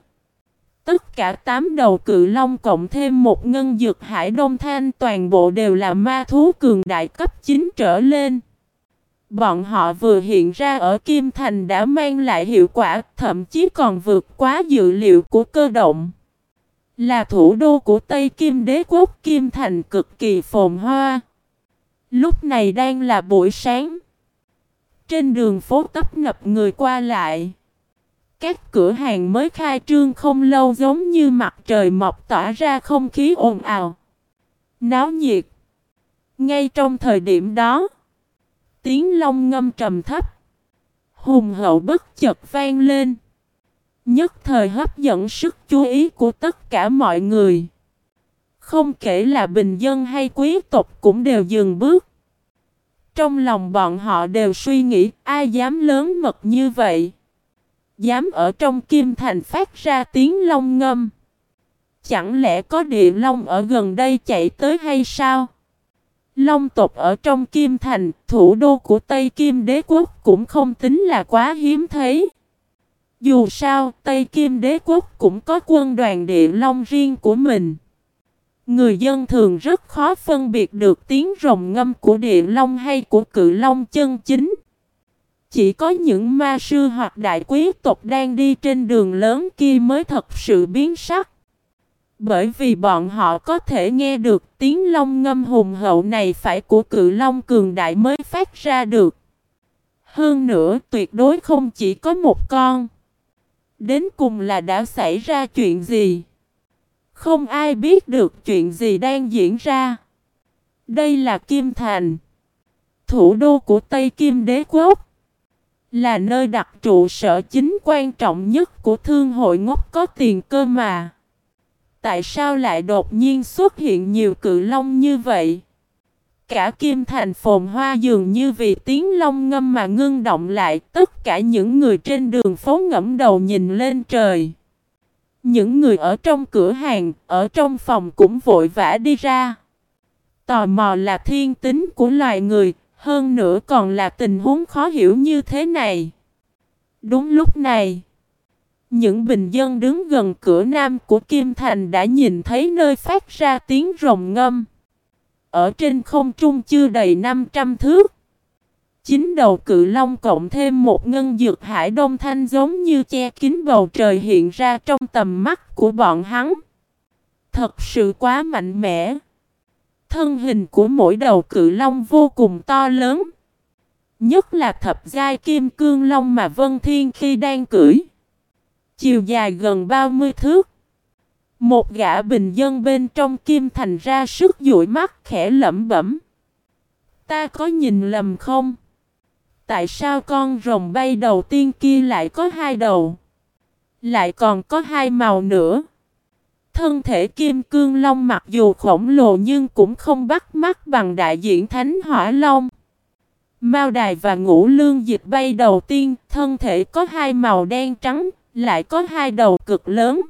Tất cả 8 đầu cự long cộng thêm một ngân dược hải đông thanh toàn bộ đều là ma thú cường đại cấp 9 trở lên. Bọn họ vừa hiện ra ở Kim Thành đã mang lại hiệu quả, thậm chí còn vượt quá dự liệu của cơ động. Là thủ đô của Tây Kim đế quốc Kim Thành cực kỳ phồn hoa. Lúc này đang là buổi sáng. Trên đường phố tấp nập người qua lại. Các cửa hàng mới khai trương không lâu giống như mặt trời mọc tỏa ra không khí ồn ào. Náo nhiệt. Ngay trong thời điểm đó. Tiếng long ngâm trầm thấp. Hùng hậu bất chợt vang lên. Nhất thời hấp dẫn sức chú ý của tất cả mọi người. Không kể là bình dân hay quý tộc cũng đều dừng bước. Trong lòng bọn họ đều suy nghĩ ai dám lớn mật như vậy. Dám ở trong kim thành phát ra tiếng long ngâm. Chẳng lẽ có địa long ở gần đây chạy tới hay sao? Long tộc ở trong Kim Thành, thủ đô của Tây Kim đế quốc cũng không tính là quá hiếm thấy. Dù sao, Tây Kim đế quốc cũng có quân đoàn địa long riêng của mình. Người dân thường rất khó phân biệt được tiếng rồng ngâm của địa long hay của cự long chân chính. Chỉ có những ma sư hoặc đại quý tộc đang đi trên đường lớn kia mới thật sự biến sắc. Bởi vì bọn họ có thể nghe được tiếng long ngâm hùng hậu này phải của cự long cường đại mới phát ra được. Hơn nữa, tuyệt đối không chỉ có một con. Đến cùng là đã xảy ra chuyện gì? Không ai biết được chuyện gì đang diễn ra. Đây là Kim Thành. Thủ đô của Tây Kim Đế Quốc. Là nơi đặt trụ sở chính quan trọng nhất của thương hội ngốc có tiền cơ mà. Tại sao lại đột nhiên xuất hiện nhiều cự long như vậy? Cả kim thành phồn hoa dường như vì tiếng long ngâm mà ngưng động lại, Tất cả những người trên đường phố ngẫm đầu nhìn lên trời những người ở trong cửa hàng, ở trong phòng cũng vội vã đi ra Tò mò là thiên tính của loài người Hơn nữa còn là tình huống khó hiểu như thế này Đúng lúc này những bình dân đứng gần cửa nam của Kim Thành đã nhìn thấy nơi phát ra tiếng rồng ngâm. Ở trên không trung chưa đầy 500 thước. Chín đầu cự long cộng thêm một ngân dược hải đông thanh giống như che kín bầu trời hiện ra trong tầm mắt của bọn hắn. Thật sự quá mạnh mẽ. Thân hình của mỗi đầu cự long vô cùng to lớn. Nhất là thập giai kim cương long mà Vân Thiên khi đang cưỡi chiều dài gần 30 thước. Một gã bình dân bên trong kim thành ra sức dụi mắt khẽ lẩm bẩm. Ta có nhìn lầm không? Tại sao con rồng bay đầu tiên kia lại có hai đầu? Lại còn có hai màu nữa. Thân thể kim cương long mặc dù khổng lồ nhưng cũng không bắt mắt bằng đại diện thánh hỏa long. Mao đài và ngũ lương dịch bay đầu tiên, thân thể có hai màu đen trắng, lại có hai đầu cực lớn.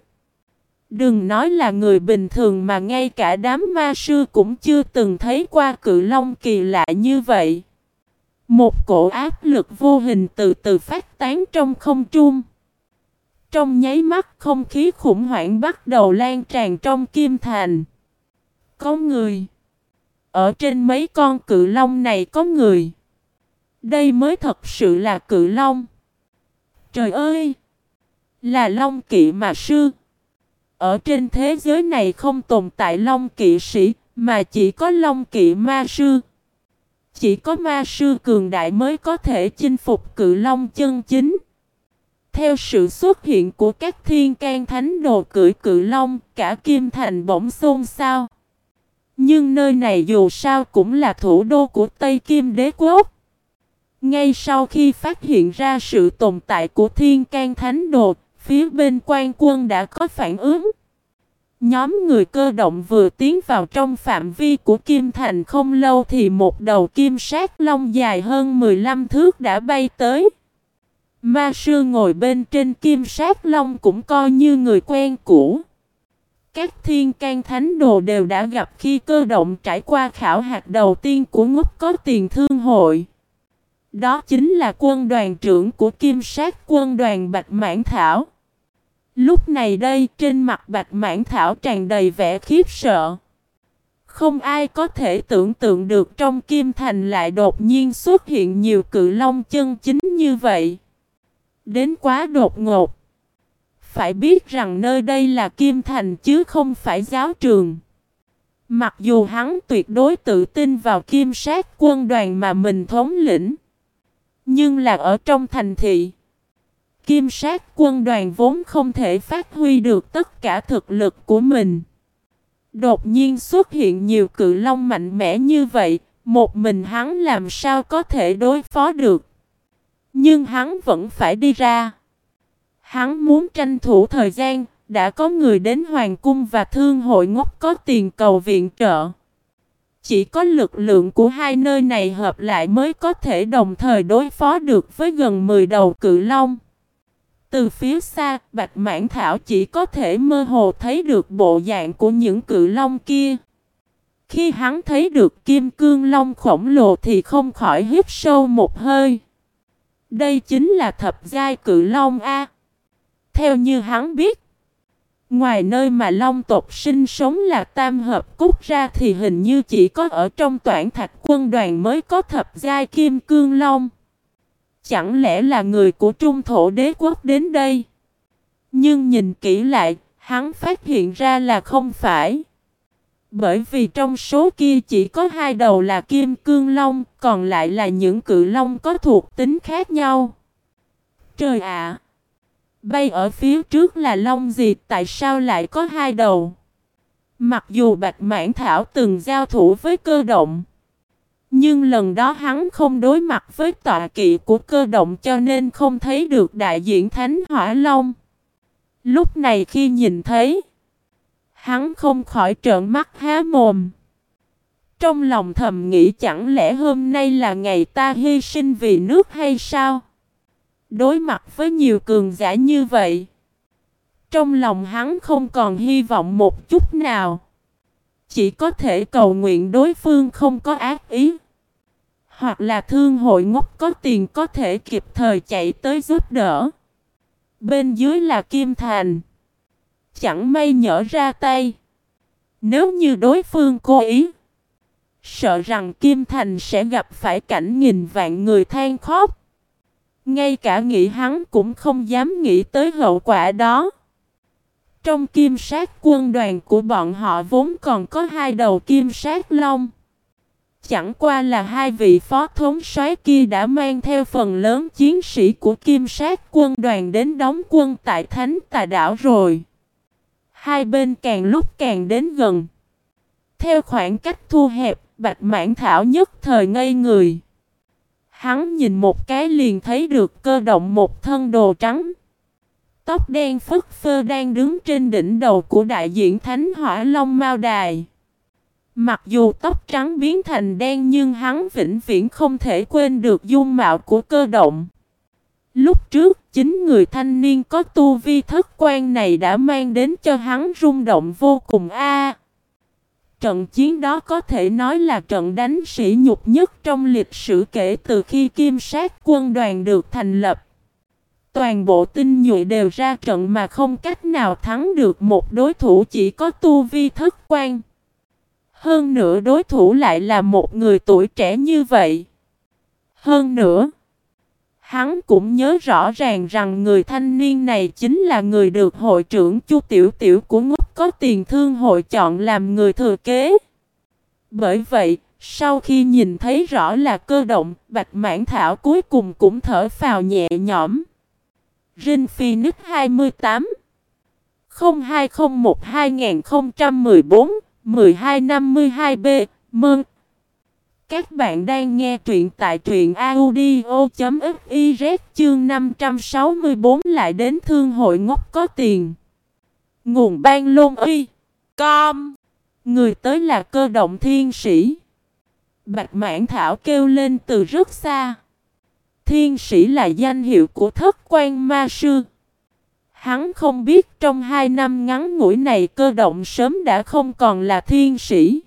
Đừng nói là người bình thường mà ngay cả đám ma sư cũng chưa từng thấy qua cự long kỳ lạ như vậy. Một cổ áp lực vô hình từ từ phát tán trong không trung. Trong nháy mắt không khí khủng hoảng bắt đầu lan tràn trong kim thành. Có người. Ở trên mấy con cự long này có người. Đây mới thật sự là cự long. Trời ơi! Là long kỵ mà sư. Ở trên thế giới này không tồn tại long kỵ sĩ, mà chỉ có long kỵ ma sư. Chỉ có ma sư cường đại mới có thể chinh phục cự long chân chính. Theo sự xuất hiện của các thiên can thánh đồ cưỡi cự long, cả Kim Thành bỗng xôn xao. Nhưng nơi này dù sao cũng là thủ đô của Tây Kim đế quốc. Ngay sau khi phát hiện ra sự tồn tại của thiên can thánh đồ, phía bên quan quân đã có phản ứng. Nhóm người cơ động vừa tiến vào trong phạm vi của Kim Thành không lâu thì một đầu kim sát long dài hơn 15 thước đã bay tới. Ma sư ngồi bên trên kim sát long cũng coi như người quen cũ. Các thiên can thánh đồ đều đã gặp khi cơ động trải qua khảo hạt đầu tiên của ngốc có tiền thương hội. Đó chính là quân đoàn trưởng của kim sát quân đoàn Bạch Mãn Thảo. Lúc này đây trên mặt Bạch Mãn Thảo tràn đầy vẻ khiếp sợ. Không ai có thể tưởng tượng được trong Kim Thành lại đột nhiên xuất hiện nhiều cự long chân chính như vậy. Đến quá đột ngột. Phải biết rằng nơi đây là Kim Thành chứ không phải giáo trường. Mặc dù hắn tuyệt đối tự tin vào kim sát quân đoàn mà mình thống lĩnh. Nhưng là ở trong thành thị. Kim sát quân đoàn vốn không thể phát huy được tất cả thực lực của mình. Đột nhiên xuất hiện nhiều cự long mạnh mẽ như vậy, một mình hắn làm sao có thể đối phó được. Nhưng hắn vẫn phải đi ra. Hắn muốn tranh thủ thời gian, đã có người đến Hoàng cung và thương hội ngốc có tiền cầu viện trợ. Chỉ có lực lượng của hai nơi này hợp lại mới có thể đồng thời đối phó được với gần 10 đầu cự long. Từ phía xa, Bạch Mãn Thảo chỉ có thể mơ hồ thấy được bộ dạng của những cự long kia. Khi hắn thấy được kim cương long khổng lồ thì không khỏi hít sâu một hơi. Đây chính là thập giai cự long A. Theo như hắn biết, ngoài nơi mà long tộc sinh sống là tam hợp cúc ra thì hình như chỉ có ở trong toản thạch quân đoàn mới có thập giai kim cương long. Chẳng lẽ là người của trung thổ đế quốc đến đây? Nhưng nhìn kỹ lại, hắn phát hiện ra là không phải. Bởi vì trong số kia chỉ có hai đầu là kim cương long, còn lại là những cự long có thuộc tính khác nhau. Trời ạ! bay ở phía trước là long gì tại sao lại có hai đầu? Mặc dù Bạch Mãn Thảo từng giao thủ với cơ động, nhưng lần đó hắn không đối mặt với tọa kỵ của cơ động cho nên không thấy được đại diện Thánh Hỏa Long. Lúc này khi nhìn thấy, hắn không khỏi trợn mắt há mồm. Trong lòng thầm nghĩ chẳng lẽ hôm nay là ngày ta hy sinh vì nước hay sao? Đối mặt với nhiều cường giả như vậy, trong lòng hắn không còn hy vọng một chút nào. Chỉ có thể cầu nguyện đối phương không có ác ý. Hoặc là thương hội ngốc có tiền có thể kịp thời chạy tới giúp đỡ. Bên dưới là Kim Thành. Chẳng may nhở ra tay. Nếu như đối phương cố ý. Sợ rằng Kim Thành sẽ gặp phải cảnh nghìn vạn người than khóc. Ngay cả nghĩ hắn cũng không dám nghĩ tới hậu quả đó. Trong kim sát quân đoàn của bọn họ vốn còn có hai đầu kim sát long. Chẳng qua là hai vị phó thống soái kia đã mang theo phần lớn chiến sĩ của kim sát quân đoàn đến đóng quân tại Thánh Tà Đảo rồi. Hai bên càng lúc càng đến gần. Theo khoảng cách thu hẹp, Bạch Mãn Thảo nhất thời ngây người. Hắn nhìn một cái liền thấy được cơ động một thân đồ trắng. Tóc đen phất phơ đang đứng trên đỉnh đầu của đại diện Thánh Hỏa Long Mao Đài. Mặc dù tóc trắng biến thành đen nhưng hắn vĩnh viễn không thể quên được dung mạo của cơ động. Lúc trước, chính người thanh niên có tu vi thất quan này đã mang đến cho hắn rung động vô cùng a. trận chiến đó có thể nói là trận đánh sỉ nhục nhất trong lịch sử kể từ khi kim sát quân đoàn được thành lập. Toàn bộ tinh nhuệ đều ra trận mà không cách nào thắng được một đối thủ chỉ có tu vi thất quan. Hơn nữa đối thủ lại là một người tuổi trẻ như vậy. Hơn nữa, hắn cũng nhớ rõ ràng rằng người thanh niên này chính là người được hội trưởng Chu Tiểu Tiểu của ngốc có tiền thương hội chọn làm người thừa kế. Bởi vậy, sau khi nhìn thấy rõ là cơ động, Bạch Mãn Thảo cuối cùng cũng thở phào nhẹ nhõm. Rin Phoenix 28 0201 2014 1252B Mừng! Các bạn đang nghe truyện tại truyện audio.fiz chương 564 lại đến thương hội ngốc có tiền. Nguồn ban lôn uy. Com. Người tới là cơ động thiên sĩ. Bạch mãn thảo kêu lên từ rất xa. Thiên sĩ là danh hiệu của thất quan ma sư. Hắn không biết trong hai năm ngắn ngủi này cơ động sớm đã không còn là thiên sĩ.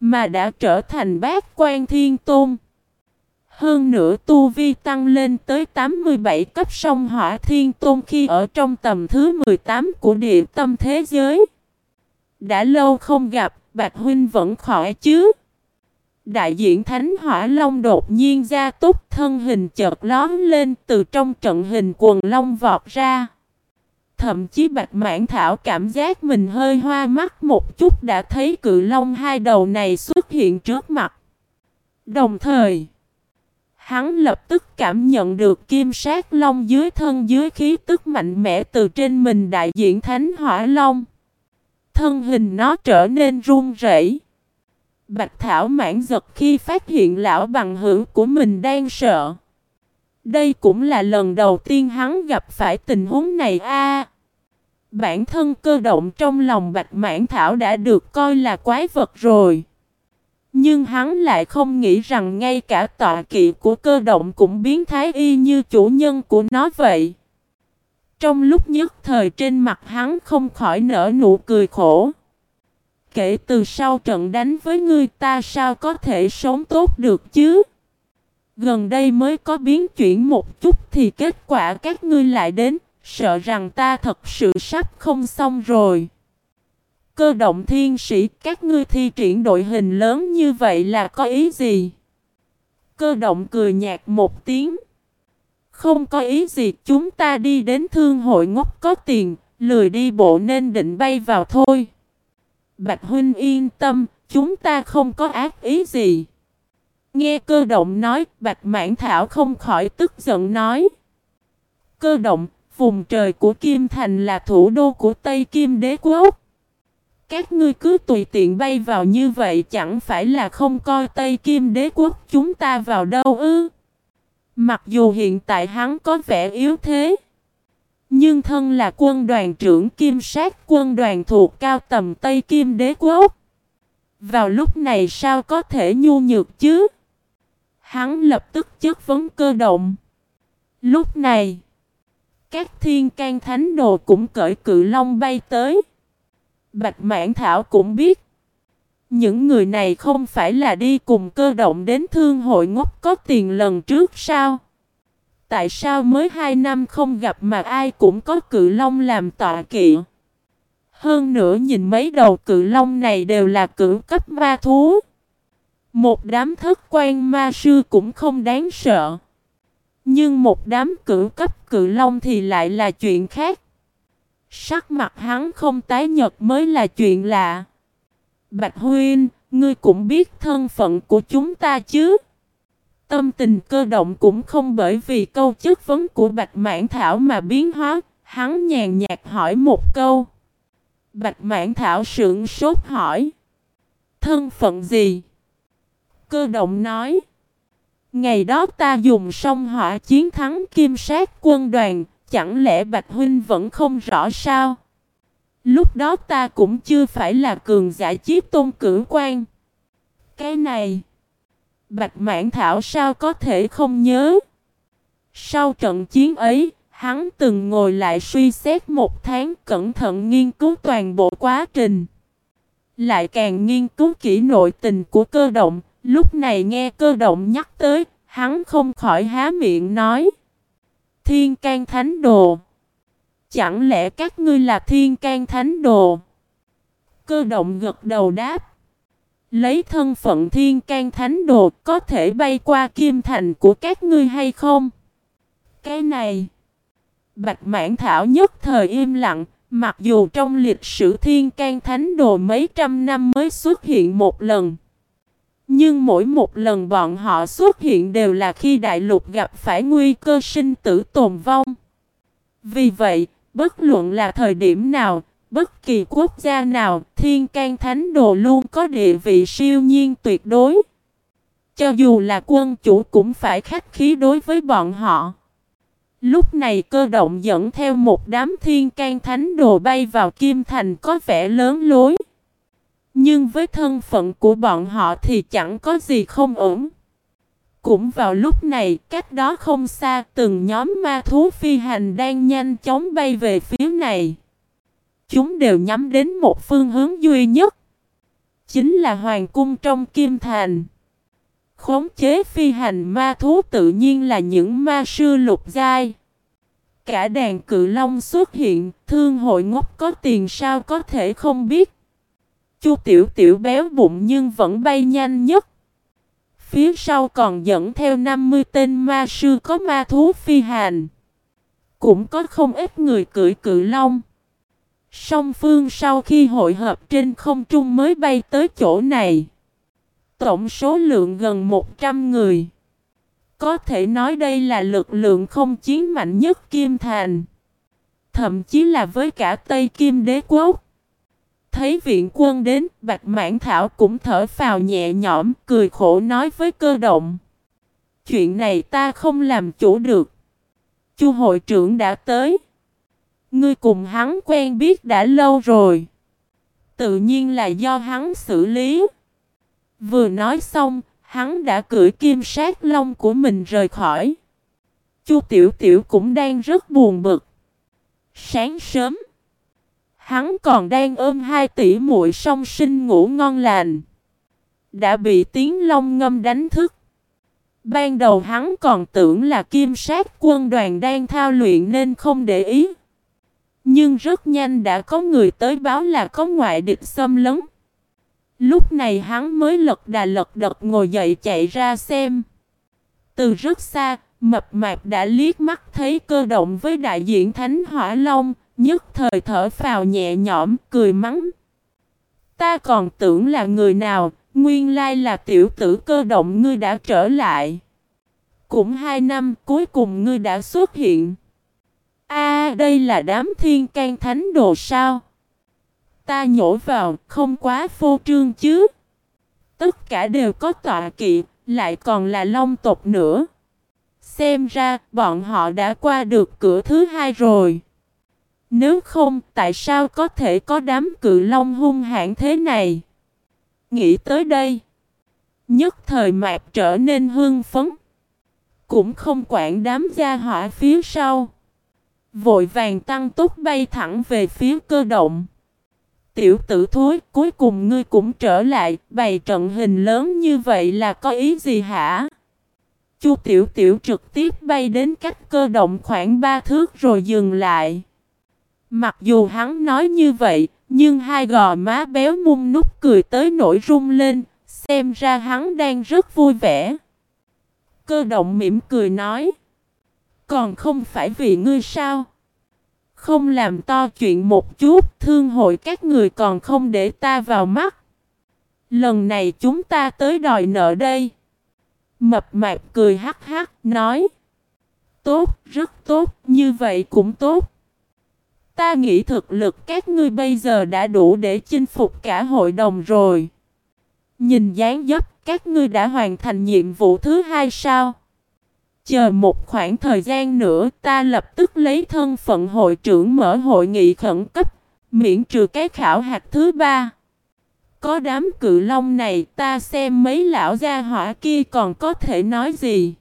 Mà đã trở thành bát quan thiên tôn. Hơn nữa tu vi tăng lên tới 87 cấp sông hỏa thiên tôn khi ở trong tầm thứ 18 của địa tâm thế giới. Đã lâu không gặp, Bạch Huynh vẫn khỏi chứ? Đại diện Thánh Hỏa Long đột nhiên ra túc thân hình chợt lón lên từ trong trận hình quần long vọt ra. Thậm chí Bạch Mãn Thảo cảm giác mình hơi hoa mắt một chút đã thấy cự long hai đầu này xuất hiện trước mặt. Đồng thời, hắn lập tức cảm nhận được kim sát long dưới thân dưới khí tức mạnh mẽ từ trên mình đại diện Thánh Hỏa Long. Thân hình nó trở nên run rẩy. Bạch Thảo mãn giật khi phát hiện lão bằng hữu của mình đang sợ. Đây cũng là lần đầu tiên hắn gặp phải tình huống này a. bản thân cơ động trong lòng Bạch Mãn Thảo đã được coi là quái vật rồi. Nhưng hắn lại không nghĩ rằng ngay cả tọa kỵ của cơ động cũng biến thái y như chủ nhân của nó vậy. Trong lúc nhất thời trên mặt hắn không khỏi nở nụ cười khổ. Kể từ sau trận đánh với ngươi ta sao có thể sống tốt được chứ? Gần đây mới có biến chuyển một chút thì kết quả các ngươi lại đến, sợ rằng ta thật sự sắp không xong rồi. Cơ động thiên sĩ các ngươi thi triển đội hình lớn như vậy là có ý gì? Cơ động cười nhạt một tiếng. Không có ý gì chúng ta đi đến thương hội ngốc có tiền, lười đi bộ nên định bay vào thôi. Bạch Huynh yên tâm, chúng ta không có ác ý gì. Nghe cơ động nói, Bạch Mãn Thảo không khỏi tức giận nói. Cơ động, vùng trời của Kim Thành là thủ đô của Tây Kim Đế Quốc. Các ngươi cứ tùy tiện bay vào như vậy chẳng phải là không coi Tây Kim Đế Quốc chúng ta vào đâu ư. Mặc dù hiện tại hắn có vẻ yếu thế. Nhưng thân là quân đoàn trưởng kim sát quân đoàn thuộc cao tầm Tây Kim đế quốc. Vào lúc này sao có thể nhu nhược chứ? Hắn lập tức chất vấn cơ động. Lúc này, các thiên can thánh đồ cũng cởi cự long bay tới. Bạch Mãn Thảo cũng biết. Những người này không phải là đi cùng cơ động đến thương hội ngốc có tiền lần trước sao? Tại sao mới hai năm không gặp mà ai cũng có cự long làm tọa kỵ? Hơn nữa nhìn mấy đầu cự long này đều là cử cấp ma thú. Một đám thất quan ma sư cũng không đáng sợ. Nhưng một đám cử cấp cự long thì lại là chuyện khác. Sắc mặt hắn không tái nhật mới là chuyện lạ. Bạch Huynh, ngươi cũng biết thân phận của chúng ta chứ? Tâm tình cơ động cũng không bởi vì câu chất vấn của Bạch Mãn Thảo mà biến hóa, hắn nhàn nhạt hỏi một câu. Bạch Mãn Thảo sững sốt hỏi. Thân phận gì? Cơ động nói. Ngày đó ta dùng sông hỏa chiến thắng kim sát quân đoàn, chẳng lẽ Bạch Huynh vẫn không rõ sao? Lúc đó ta cũng chưa phải là cường giả chiếc tôn cử quan. Cái này, Bạch Mãn Thảo sao có thể không nhớ? Sau trận chiến ấy, hắn từng ngồi lại suy xét một tháng cẩn thận nghiên cứu toàn bộ quá trình. Lại càng nghiên cứu kỹ nội tình của cơ động, lúc này nghe cơ động nhắc tới, hắn không khỏi há miệng nói. Thiên can thánh đồ. Chẳng lẽ các ngươi là thiên can thánh đồ? Cơ động gật đầu đáp. Lấy thân phận thiên can thánh đồ có thể bay qua kim thành của các ngươi hay không? Cái này. Bạch mãn thảo nhất thời im lặng. Mặc dù trong lịch sử thiên can thánh đồ mấy trăm năm mới xuất hiện một lần. Nhưng mỗi một lần bọn họ xuất hiện đều là khi đại lục gặp phải nguy cơ sinh tử tồn vong. Vì vậy, bất luận là thời điểm nào, bất kỳ quốc gia nào, thiên can thánh đồ luôn có địa vị siêu nhiên tuyệt đối. Cho dù là quân chủ cũng phải khách khí đối với bọn họ. Lúc này cơ động dẫn theo một đám thiên can thánh đồ bay vào Kim Thành có vẻ lớn lối. Nhưng với thân phận của bọn họ thì chẳng có gì không ổn. Cũng vào lúc này, cách đó không xa, từng nhóm ma thú phi hành đang nhanh chóng bay về phía này. Chúng đều nhắm đến một phương hướng duy nhất. Chính là hoàng cung trong Kim Thành. Khống chế phi hành ma thú tự nhiên là những ma sư lục giai. Cả đàn cự long xuất hiện, thương hội ngốc có tiền sao có thể không biết. Chu tiểu tiểu béo bụng nhưng vẫn bay nhanh nhất. Phía sau còn dẫn theo 50 tên ma sư có ma thú phi hành. Cũng có không ít người cưỡi cự long. Song phương sau khi hội hợp trên không trung mới bay tới chỗ này. Tổng số lượng gần 100 người. Có thể nói đây là lực lượng không chiến mạnh nhất Kim Thành. Thậm chí là với cả Tây Kim Đế Quốc. Thấy viện quân đến, Bạch Mãn Thảo cũng thở phào nhẹ nhõm, cười khổ nói với cơ động. Chuyện này ta không làm chủ được. Chu hội trưởng đã tới. Ngươi cùng hắn quen biết đã lâu rồi. Tự nhiên là do hắn xử lý. Vừa nói xong, hắn đã cưỡi kim sát lông của mình rời khỏi. Chu Tiểu Tiểu cũng đang rất buồn bực. Sáng sớm, hắn còn đang ôm hai tỷ muội song sinh ngủ ngon lành. Đã bị tiếng long ngâm đánh thức. Ban đầu hắn còn tưởng là kim sát quân đoàn đang thao luyện nên không để ý. Nhưng rất nhanh đã có người tới báo là có ngoại địch xâm lấn. Lúc này hắn mới lật đà lật đật ngồi dậy chạy ra xem. Từ rất xa, mập mạp đã liếc mắt thấy cơ động với đại diện Thánh Hỏa Long, nhất thời thở phào nhẹ nhõm, cười mắng. Ta còn tưởng là người nào, nguyên lai là tiểu tử cơ động ngươi đã trở lại. Cũng hai năm cuối cùng ngươi đã xuất hiện. A đây là đám thiên can thánh đồ sao? Ta nhổ vào, không quá phô trương chứ. Tất cả đều có tọa kỵ, lại còn là long tộc nữa. Xem ra, bọn họ đã qua được cửa thứ hai rồi. Nếu không, tại sao có thể có đám cự long hung hãn thế này? Nghĩ tới đây. Nhất thời mạc trở nên hưng phấn. Cũng không quản đám gia hỏa phía sau. Vội vàng tăng tốc bay thẳng về phía cơ động. Tiểu tử thối, cuối cùng ngươi cũng trở lại, bày trận hình lớn như vậy là có ý gì hả? Chu tiểu tiểu trực tiếp bay đến cách cơ động khoảng ba thước rồi dừng lại. Mặc dù hắn nói như vậy, nhưng hai gò má béo mung nút cười tới nổi rung lên, xem ra hắn đang rất vui vẻ. Cơ động mỉm cười nói, còn không phải vì ngươi sao? Không làm to chuyện một chút, thương hội các người còn không để ta vào mắt. Lần này chúng ta tới đòi nợ đây. Mập mạp cười hắc hắc, nói. Tốt, rất tốt, như vậy cũng tốt. Ta nghĩ thực lực các ngươi bây giờ đã đủ để chinh phục cả hội đồng rồi. Nhìn dáng dấp, các ngươi đã hoàn thành nhiệm vụ thứ hai sao? Chờ một khoảng thời gian nữa ta lập tức lấy thân phận hội trưởng mở hội nghị khẩn cấp, Miễn trừ cái khảo hạt thứ ba. Có đám cự long này ta xem mấy lão gia hỏa kia còn có thể nói gì.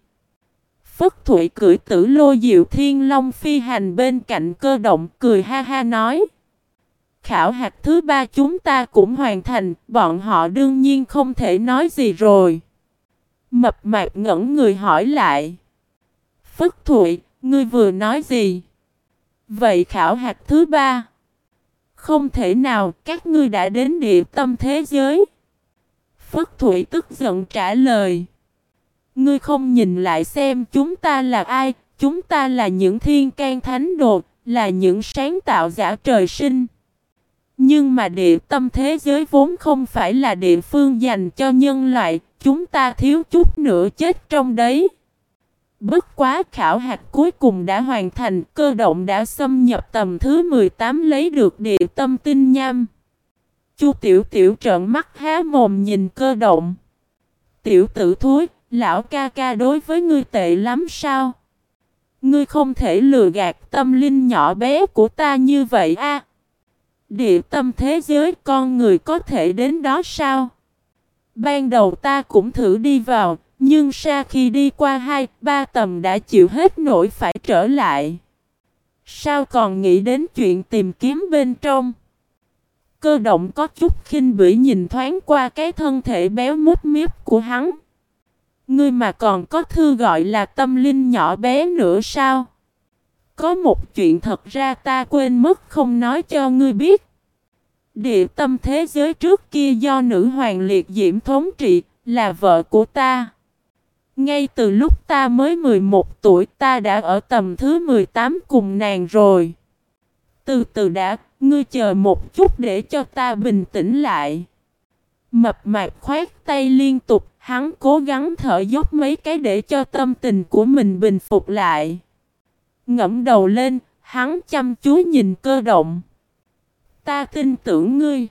Phất Thụy cưỡi tử lô diệu thiên long phi hành bên cạnh cơ động cười ha ha nói. Khảo hạt thứ ba chúng ta cũng hoàn thành, bọn họ đương nhiên không thể nói gì rồi. Mập mạp ngẩn người hỏi lại. Phất Thụy, ngươi vừa nói gì? Vậy khảo hạt thứ ba? Không thể nào, các ngươi đã đến địa tâm thế giới. Phất Thụy tức giận trả lời. Ngươi không nhìn lại xem chúng ta là ai, chúng ta là những thiên can thánh đồ, là những sáng tạo giả trời sinh. Nhưng mà địa tâm thế giới vốn không phải là địa phương dành cho nhân loại, chúng ta thiếu chút nữa chết trong đấy. Bất quá khảo hạt cuối cùng đã hoàn thành, cơ động đã xâm nhập tầm thứ 18 lấy được địa tâm tinh nham. Chu tiểu tiểu trợn mắt há mồm nhìn cơ động. Tiểu tử thối lão ca ca đối với ngươi tệ lắm sao? Ngươi không thể lừa gạt tâm linh nhỏ bé của ta như vậy a. Địa tâm thế giới con người có thể đến đó sao? Ban đầu ta cũng thử đi vào, nhưng sau khi đi qua hai, ba tầm đã chịu hết nổi phải trở lại. Sao còn nghĩ đến chuyện tìm kiếm bên trong? Cơ động có chút khinh bỉ nhìn thoáng qua cái thân thể béo mút miếp của hắn. Ngươi mà còn có thư gọi là tâm linh nhỏ bé nữa sao? Có một chuyện thật ra ta quên mất không nói cho ngươi biết. Địa tâm thế giới trước kia do nữ hoàng liệt diễm thống trị, là vợ của ta. Ngay từ lúc ta mới 11 tuổi ta đã ở tầm thứ 18 cùng nàng rồi. Từ từ đã, ngươi chờ một chút để cho ta bình tĩnh lại. Mập mạp khoát tay liên tục, hắn cố gắng thở dốc mấy cái để cho tâm tình của mình bình phục lại. Ngẫm đầu lên, hắn chăm chú nhìn cơ động. Ta tin tưởng ngươi.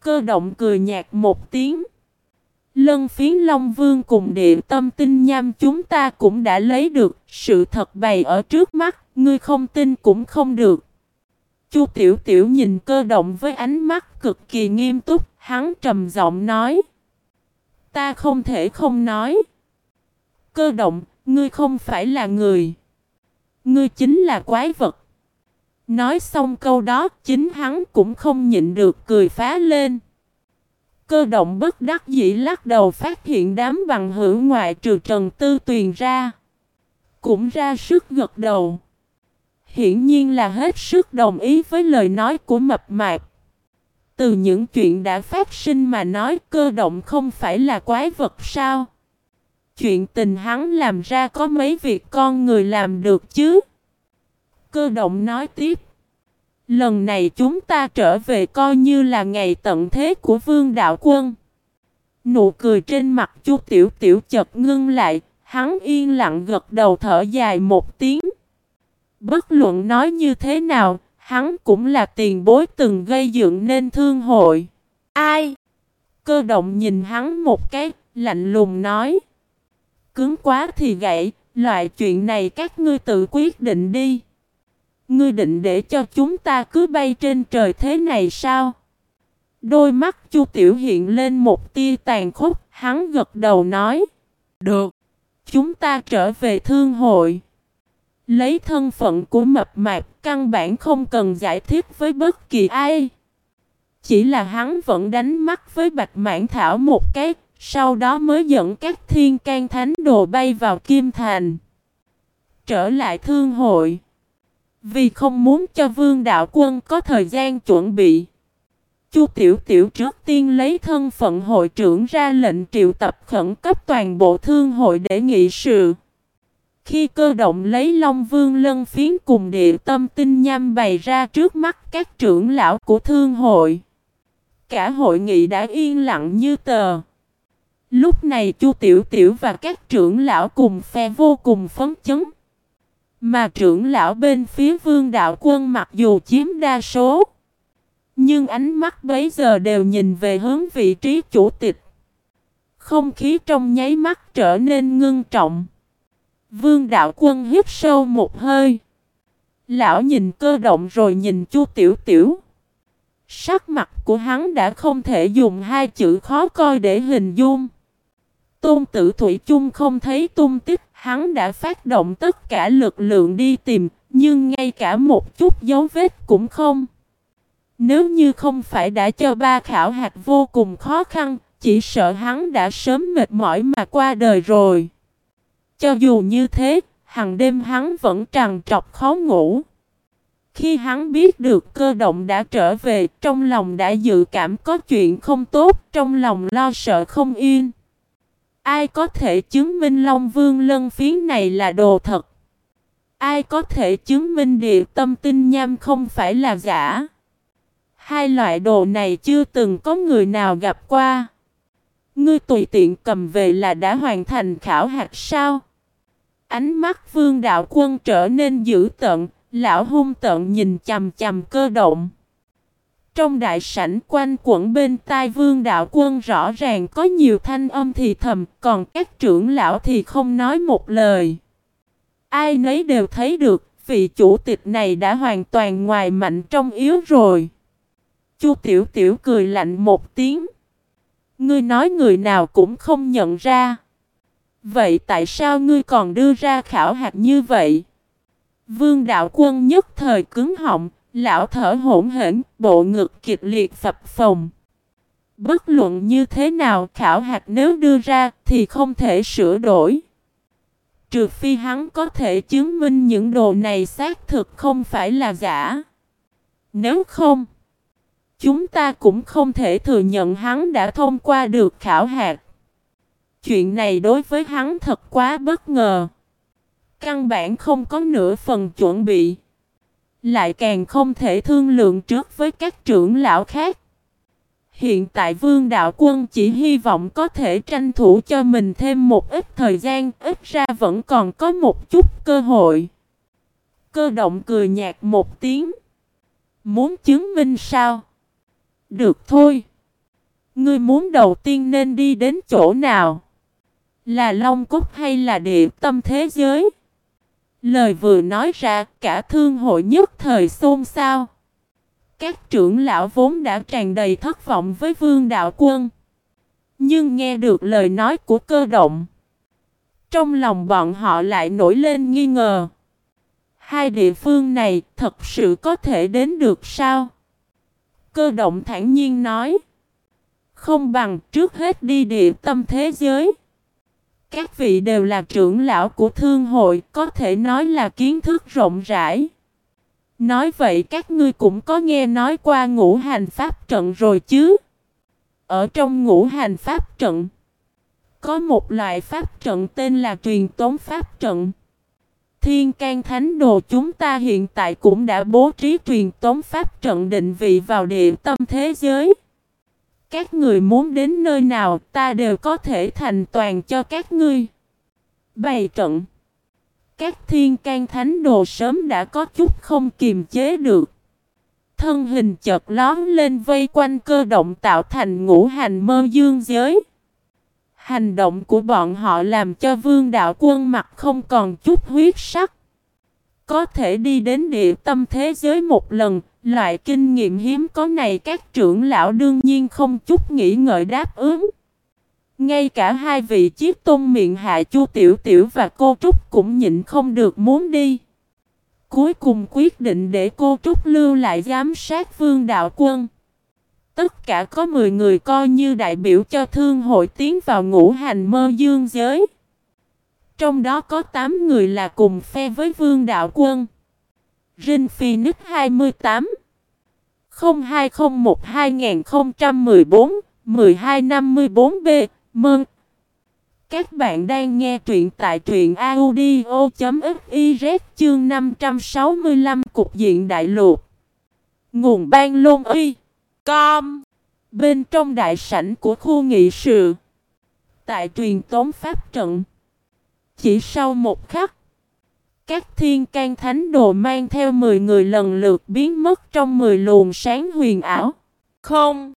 Cơ động cười nhạt một tiếng. Lân phiến Long Vương cùng địa tâm tinh nham chúng ta cũng đã lấy được, sự thật bày ở trước mắt, ngươi không tin cũng không được. Chu Tiểu Tiểu nhìn cơ động với ánh mắt cực kỳ nghiêm túc, hắn trầm giọng nói. Ta không thể không nói. Cơ động, ngươi không phải là người. Ngươi chính là quái vật. Nói xong câu đó, chính hắn cũng không nhịn được cười phá lên. Cơ động bất đắc dĩ lắc đầu phát hiện đám bằng hữu ngoại trừ Trần Tư Tuyền ra. Cũng ra sức gật đầu. Hiển nhiên là hết sức đồng ý với lời nói của mập mạp. Từ những chuyện đã phát sinh mà nói cơ động không phải là quái vật sao? Chuyện tình hắn làm ra có mấy việc con người làm được chứ? Cơ động nói tiếp. Lần này chúng ta trở về coi như là ngày tận thế của vương đạo quân. Nụ cười trên mặt chu tiểu tiểu chật ngưng lại, hắn yên lặng gật đầu thở dài một tiếng. Bất luận nói như thế nào, hắn cũng là tiền bối từng gây dựng nên thương hội. Ai? Cơ động nhìn hắn một cái, lạnh lùng nói. Cứng quá thì gãy, loại chuyện này các ngươi tự quyết định đi. Ngươi định để cho chúng ta cứ bay trên trời thế này sao? Đôi mắt Chu Tiểu hiện lên một tia tàn khốc, hắn gật đầu nói. Được, chúng ta trở về thương hội. Lấy thân phận của mập mạp căn bản không cần giải thích với bất kỳ ai. Chỉ là hắn vẫn đánh mắt với bạch mãn thảo một cái, sau đó mới dẫn các thiên can thánh đồ bay vào Kim Thành. Trở lại thương hội. Vì không muốn cho vương đạo quân có thời gian chuẩn bị. Chu Tiểu Tiểu trước tiên lấy thân phận hội trưởng ra lệnh triệu tập khẩn cấp toàn bộ thương hội để nghị sự. Khi cơ động lấy Long Vương lân phiến cùng địa tâm tinh nham bày ra trước mắt các trưởng lão của thương hội. Cả hội nghị đã yên lặng như tờ. Lúc này Chu Tiểu Tiểu và các trưởng lão cùng phe vô cùng phấn chấn. Mà trưởng lão bên phía vương đạo quân mặc dù chiếm đa số. Nhưng ánh mắt bấy giờ đều nhìn về hướng vị trí chủ tịch. Không khí trong nháy mắt trở nên ngưng trọng. Vương đạo quân hít sâu một hơi. Lão nhìn cơ động rồi nhìn chu tiểu tiểu. Sắc mặt của hắn đã không thể dùng hai chữ khó coi để hình dung. Tôn tử Thủy chung không thấy tung tích, hắn đã phát động tất cả lực lượng đi tìm, nhưng ngay cả một chút dấu vết cũng không. Nếu như không phải đã cho ba khảo hạt vô cùng khó khăn, chỉ sợ hắn đã sớm mệt mỏi mà qua đời rồi. Cho dù như thế, hàng đêm hắn vẫn trằn trọc khó ngủ. Khi hắn biết được cơ động đã trở về, trong lòng đã dự cảm có chuyện không tốt, trong lòng lo sợ không yên. Ai có thể chứng minh Long Vương lân phiến này là đồ thật? Ai có thể chứng minh địa tâm tinh nham không phải là giả? Hai loại đồ này chưa từng có người nào gặp qua. Ngươi tùy tiện cầm về là đã hoàn thành khảo hạt sao? Ánh mắt vương đạo quân trở nên dữ tận, lão hung tận nhìn chầm chầm cơ động. Trong đại sảnh quanh quẩn bên tai vương đạo quân rõ ràng có nhiều thanh âm thì thầm, còn các trưởng lão thì không nói một lời. Ai nấy đều thấy được, vị chủ tịch này đã hoàn toàn ngoài mạnh trong yếu rồi. Chu Tiểu Tiểu cười lạnh một tiếng. Ngươi nói người nào cũng không nhận ra. Vậy tại sao ngươi còn đưa ra khảo hạt như vậy? Vương đạo quân nhất thời cứng họng, lão thở hổn hển, bộ ngực kịch liệt phập phồng. Bất luận như thế nào khảo hạt nếu đưa ra thì không thể sửa đổi. Trừ phi hắn có thể chứng minh những đồ này xác thực không phải là giả. Nếu không, chúng ta cũng không thể thừa nhận hắn đã thông qua được khảo hạt. Chuyện này đối với hắn thật quá bất ngờ. Căn bản không có nửa phần chuẩn bị. Lại càng không thể thương lượng trước với các trưởng lão khác. Hiện tại vương đạo quân chỉ hy vọng có thể tranh thủ cho mình thêm một ít thời gian, ít ra vẫn còn có một chút cơ hội. Cơ động cười nhạt một tiếng. Muốn chứng minh sao? Được thôi. Ngươi muốn đầu tiên nên đi đến chỗ nào? Là Long Cúc hay là địa tâm thế giới? Lời vừa nói ra, cả thương hội nhất thời xôn xao. Các trưởng lão vốn đã tràn đầy thất vọng với vương đạo quân. Nhưng nghe được lời nói của cơ động. Trong lòng bọn họ lại nổi lên nghi ngờ. Hai địa phương này thật sự có thể đến được sao? Cơ động thản nhiên nói. Không bằng trước hết đi địa tâm thế giới. Các vị đều là trưởng lão của thương hội, có thể nói là kiến thức rộng rãi. Nói vậy các ngươi cũng có nghe nói qua ngũ hành pháp trận rồi chứ? Ở trong ngũ hành pháp trận, có một loại pháp trận tên là truyền tống pháp trận. Thiên can thánh đồ chúng ta hiện tại cũng đã bố trí truyền tống pháp trận định vị vào địa tâm thế giới. Các người muốn đến nơi nào ta đều có thể thành toàn cho các ngươi. Bày trận. Các thiên can thánh đồ sớm đã có chút không kiềm chế được. Thân hình chợt lón lên vây quanh cơ động tạo thành ngũ hành mơ dương giới. Hành động của bọn họ làm cho vương đạo quân mặt không còn chút huyết sắc. Có thể đi đến địa tâm thế giới một lần, loại kinh nghiệm hiếm có này các trưởng lão đương nhiên không chút nghĩ ngợi đáp ứng. Ngay cả hai vị chiếc tôn miệng hạ chu tiểu tiểu và cô Trúc cũng nhịn không được muốn đi. Cuối cùng quyết định để cô Trúc lưu lại giám sát vương đạo quân. Tất cả có 10 người coi như đại biểu cho thương hội tiến vào ngũ hành mơ dương giới. Trong đó có 8 người là cùng phe với vương đạo quân. Rin Phoenix 28 0201 2014 1254B Mơn. Các bạn đang nghe truyện tại truyện audio.fiz chương 565 Cục diện đại lục. Nguồn ban lôn uy Com. Bên trong đại sảnh của khu nghị sự. Tại truyền tống pháp trận. Chỉ sau một khắc các thiên can thánh đồ mang theo 10 người lần lượt biến mất trong 10 luồng sáng huyền ảo. Không.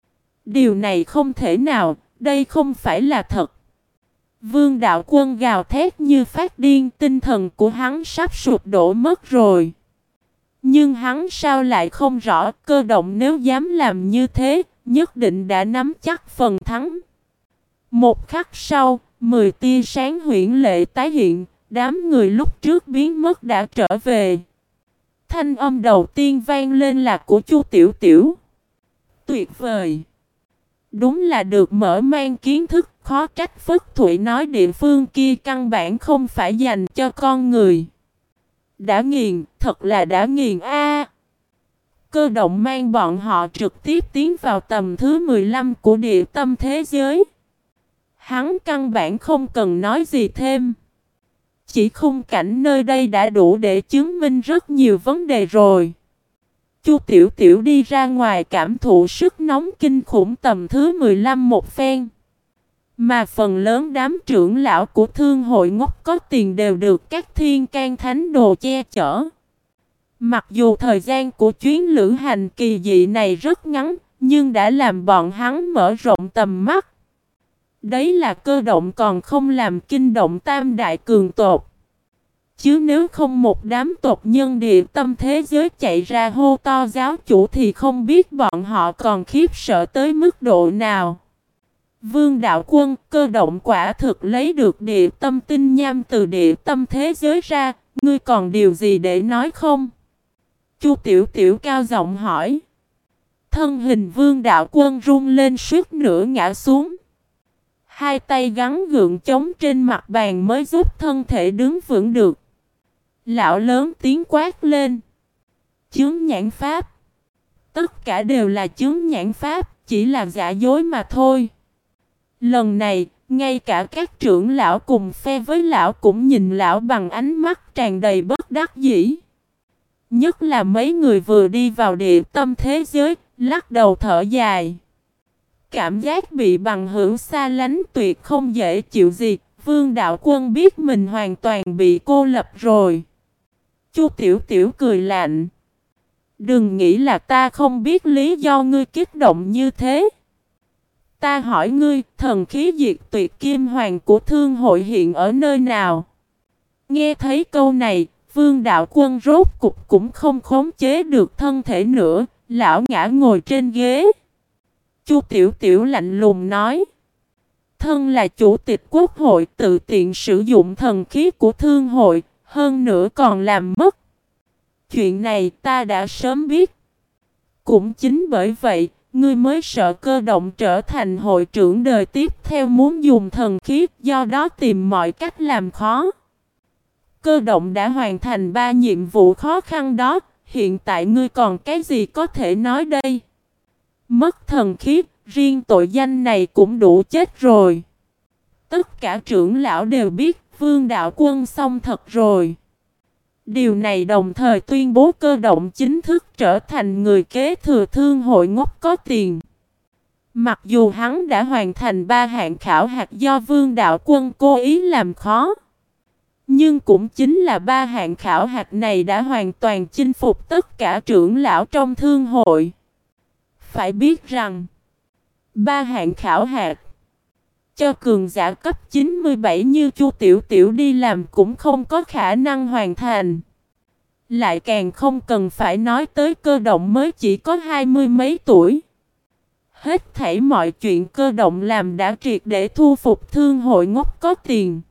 Điều này không thể nào Đây không phải là thật. Vương đạo quân gào thét như phát điên Tinh thần của hắn sắp sụp đổ mất rồi. Nhưng hắn sao lại không rõ cơ động nếu dám làm như thế, nhất định đã nắm chắc phần thắng. Một khắc sau, mười tia sáng huyễn lệ tái hiện, đám người lúc trước biến mất đã trở về. Thanh âm đầu tiên vang lên là của Chu Tiểu Tiểu. Tuyệt vời! Đúng là được mở mang kiến thức, khó trách Phất Thụy nói địa phương kia căn bản không phải dành cho con người. Đã nghiền, thật là đã nghiền a. cơ động mang bọn họ trực tiếp tiến vào tầm thứ 15 của địa tâm thế giới. Hắn căn bản không cần nói gì thêm. Chỉ khung cảnh nơi đây đã đủ để chứng minh rất nhiều vấn đề rồi. Chu Tiểu Tiểu đi ra ngoài cảm thụ sức nóng kinh khủng tầm thứ 15 một phen. Mà phần lớn đám trưởng lão của thương hội ngốc có tiền đều được các thiên can thánh đồ che chở. Mặc dù thời gian của chuyến lữ hành kỳ dị này rất ngắn, nhưng đã làm bọn hắn mở rộng tầm mắt. Đấy là cơ động còn không làm kinh động tam đại cường tột. Chứ nếu không một đám tộc nhân địa tâm thế giới chạy ra hô to giáo chủ thì không biết bọn họ còn khiếp sợ tới mức độ nào. Vương đạo quân cơ động quả thực lấy được địa tâm tinh nham từ địa tâm thế giới ra, ngươi còn điều gì để nói không? Chu tiểu tiểu cao giọng hỏi. Thân hình vương đạo quân run lên suốt nửa ngã xuống. Hai tay gắn gượng chống trên mặt bàn mới giúp thân thể đứng vững được. Lão lớn tiếng quát lên. Chứng nhãn pháp. Tất cả đều là chứng nhãn pháp, chỉ là giả dối mà thôi. Lần này, ngay cả các trưởng lão cùng phe với lão cũng nhìn lão bằng ánh mắt tràn đầy bất đắc dĩ. Nhất là mấy người vừa đi vào địa tâm thế giới, lắc đầu thở dài. Cảm giác bị bằng hữu xa lánh tuyệt không dễ chịu gì, vương đạo quân biết mình hoàn toàn bị cô lập rồi. Chu Tiểu Tiểu cười lạnh. Đừng nghĩ là ta không biết lý do ngươi kích động như thế. Ta hỏi ngươi, thần khí diệt tuyệt kim hoàng của thương hội hiện ở nơi nào? Nghe thấy câu này, vương đạo quân rốt cục cũng không khống chế được thân thể nữa, lão ngã ngồi trên ghế. Chu Tiểu Tiểu lạnh lùng nói. Thân là chủ tịch quốc hội tự tiện sử dụng thần khí của thương hội, hơn nữa còn làm mất. Chuyện này ta đã sớm biết. Cũng chính bởi vậy, ngươi mới sợ cơ động trở thành hội trưởng đời tiếp theo muốn dùng thần khí, do đó tìm mọi cách làm khó. Cơ động đã hoàn thành ba nhiệm vụ khó khăn đó, hiện tại ngươi còn cái gì có thể nói đây? Mất thần khí, riêng tội danh này cũng đủ chết rồi. Tất cả trưởng lão đều biết vương đạo quân xong thật rồi. Điều này đồng thời tuyên bố cơ động chính thức trở thành người kế thừa thương hội ngốc có tiền. Mặc dù hắn đã hoàn thành ba hạng khảo hạt do vương đạo quân cố ý làm khó. Nhưng cũng chính là ba hạng khảo hạt này đã hoàn toàn chinh phục tất cả trưởng lão trong thương hội. Phải biết rằng, ba hạng khảo hạt cho cường giả cấp 97 như Chu Tiểu Tiểu đi làm cũng không có khả năng hoàn thành. Lại càng không cần phải nói tới cơ động mới chỉ có hai mươi mấy tuổi. Hết thảy mọi chuyện cơ động làm đã triệt để thu phục thương hội ngốc có tiền.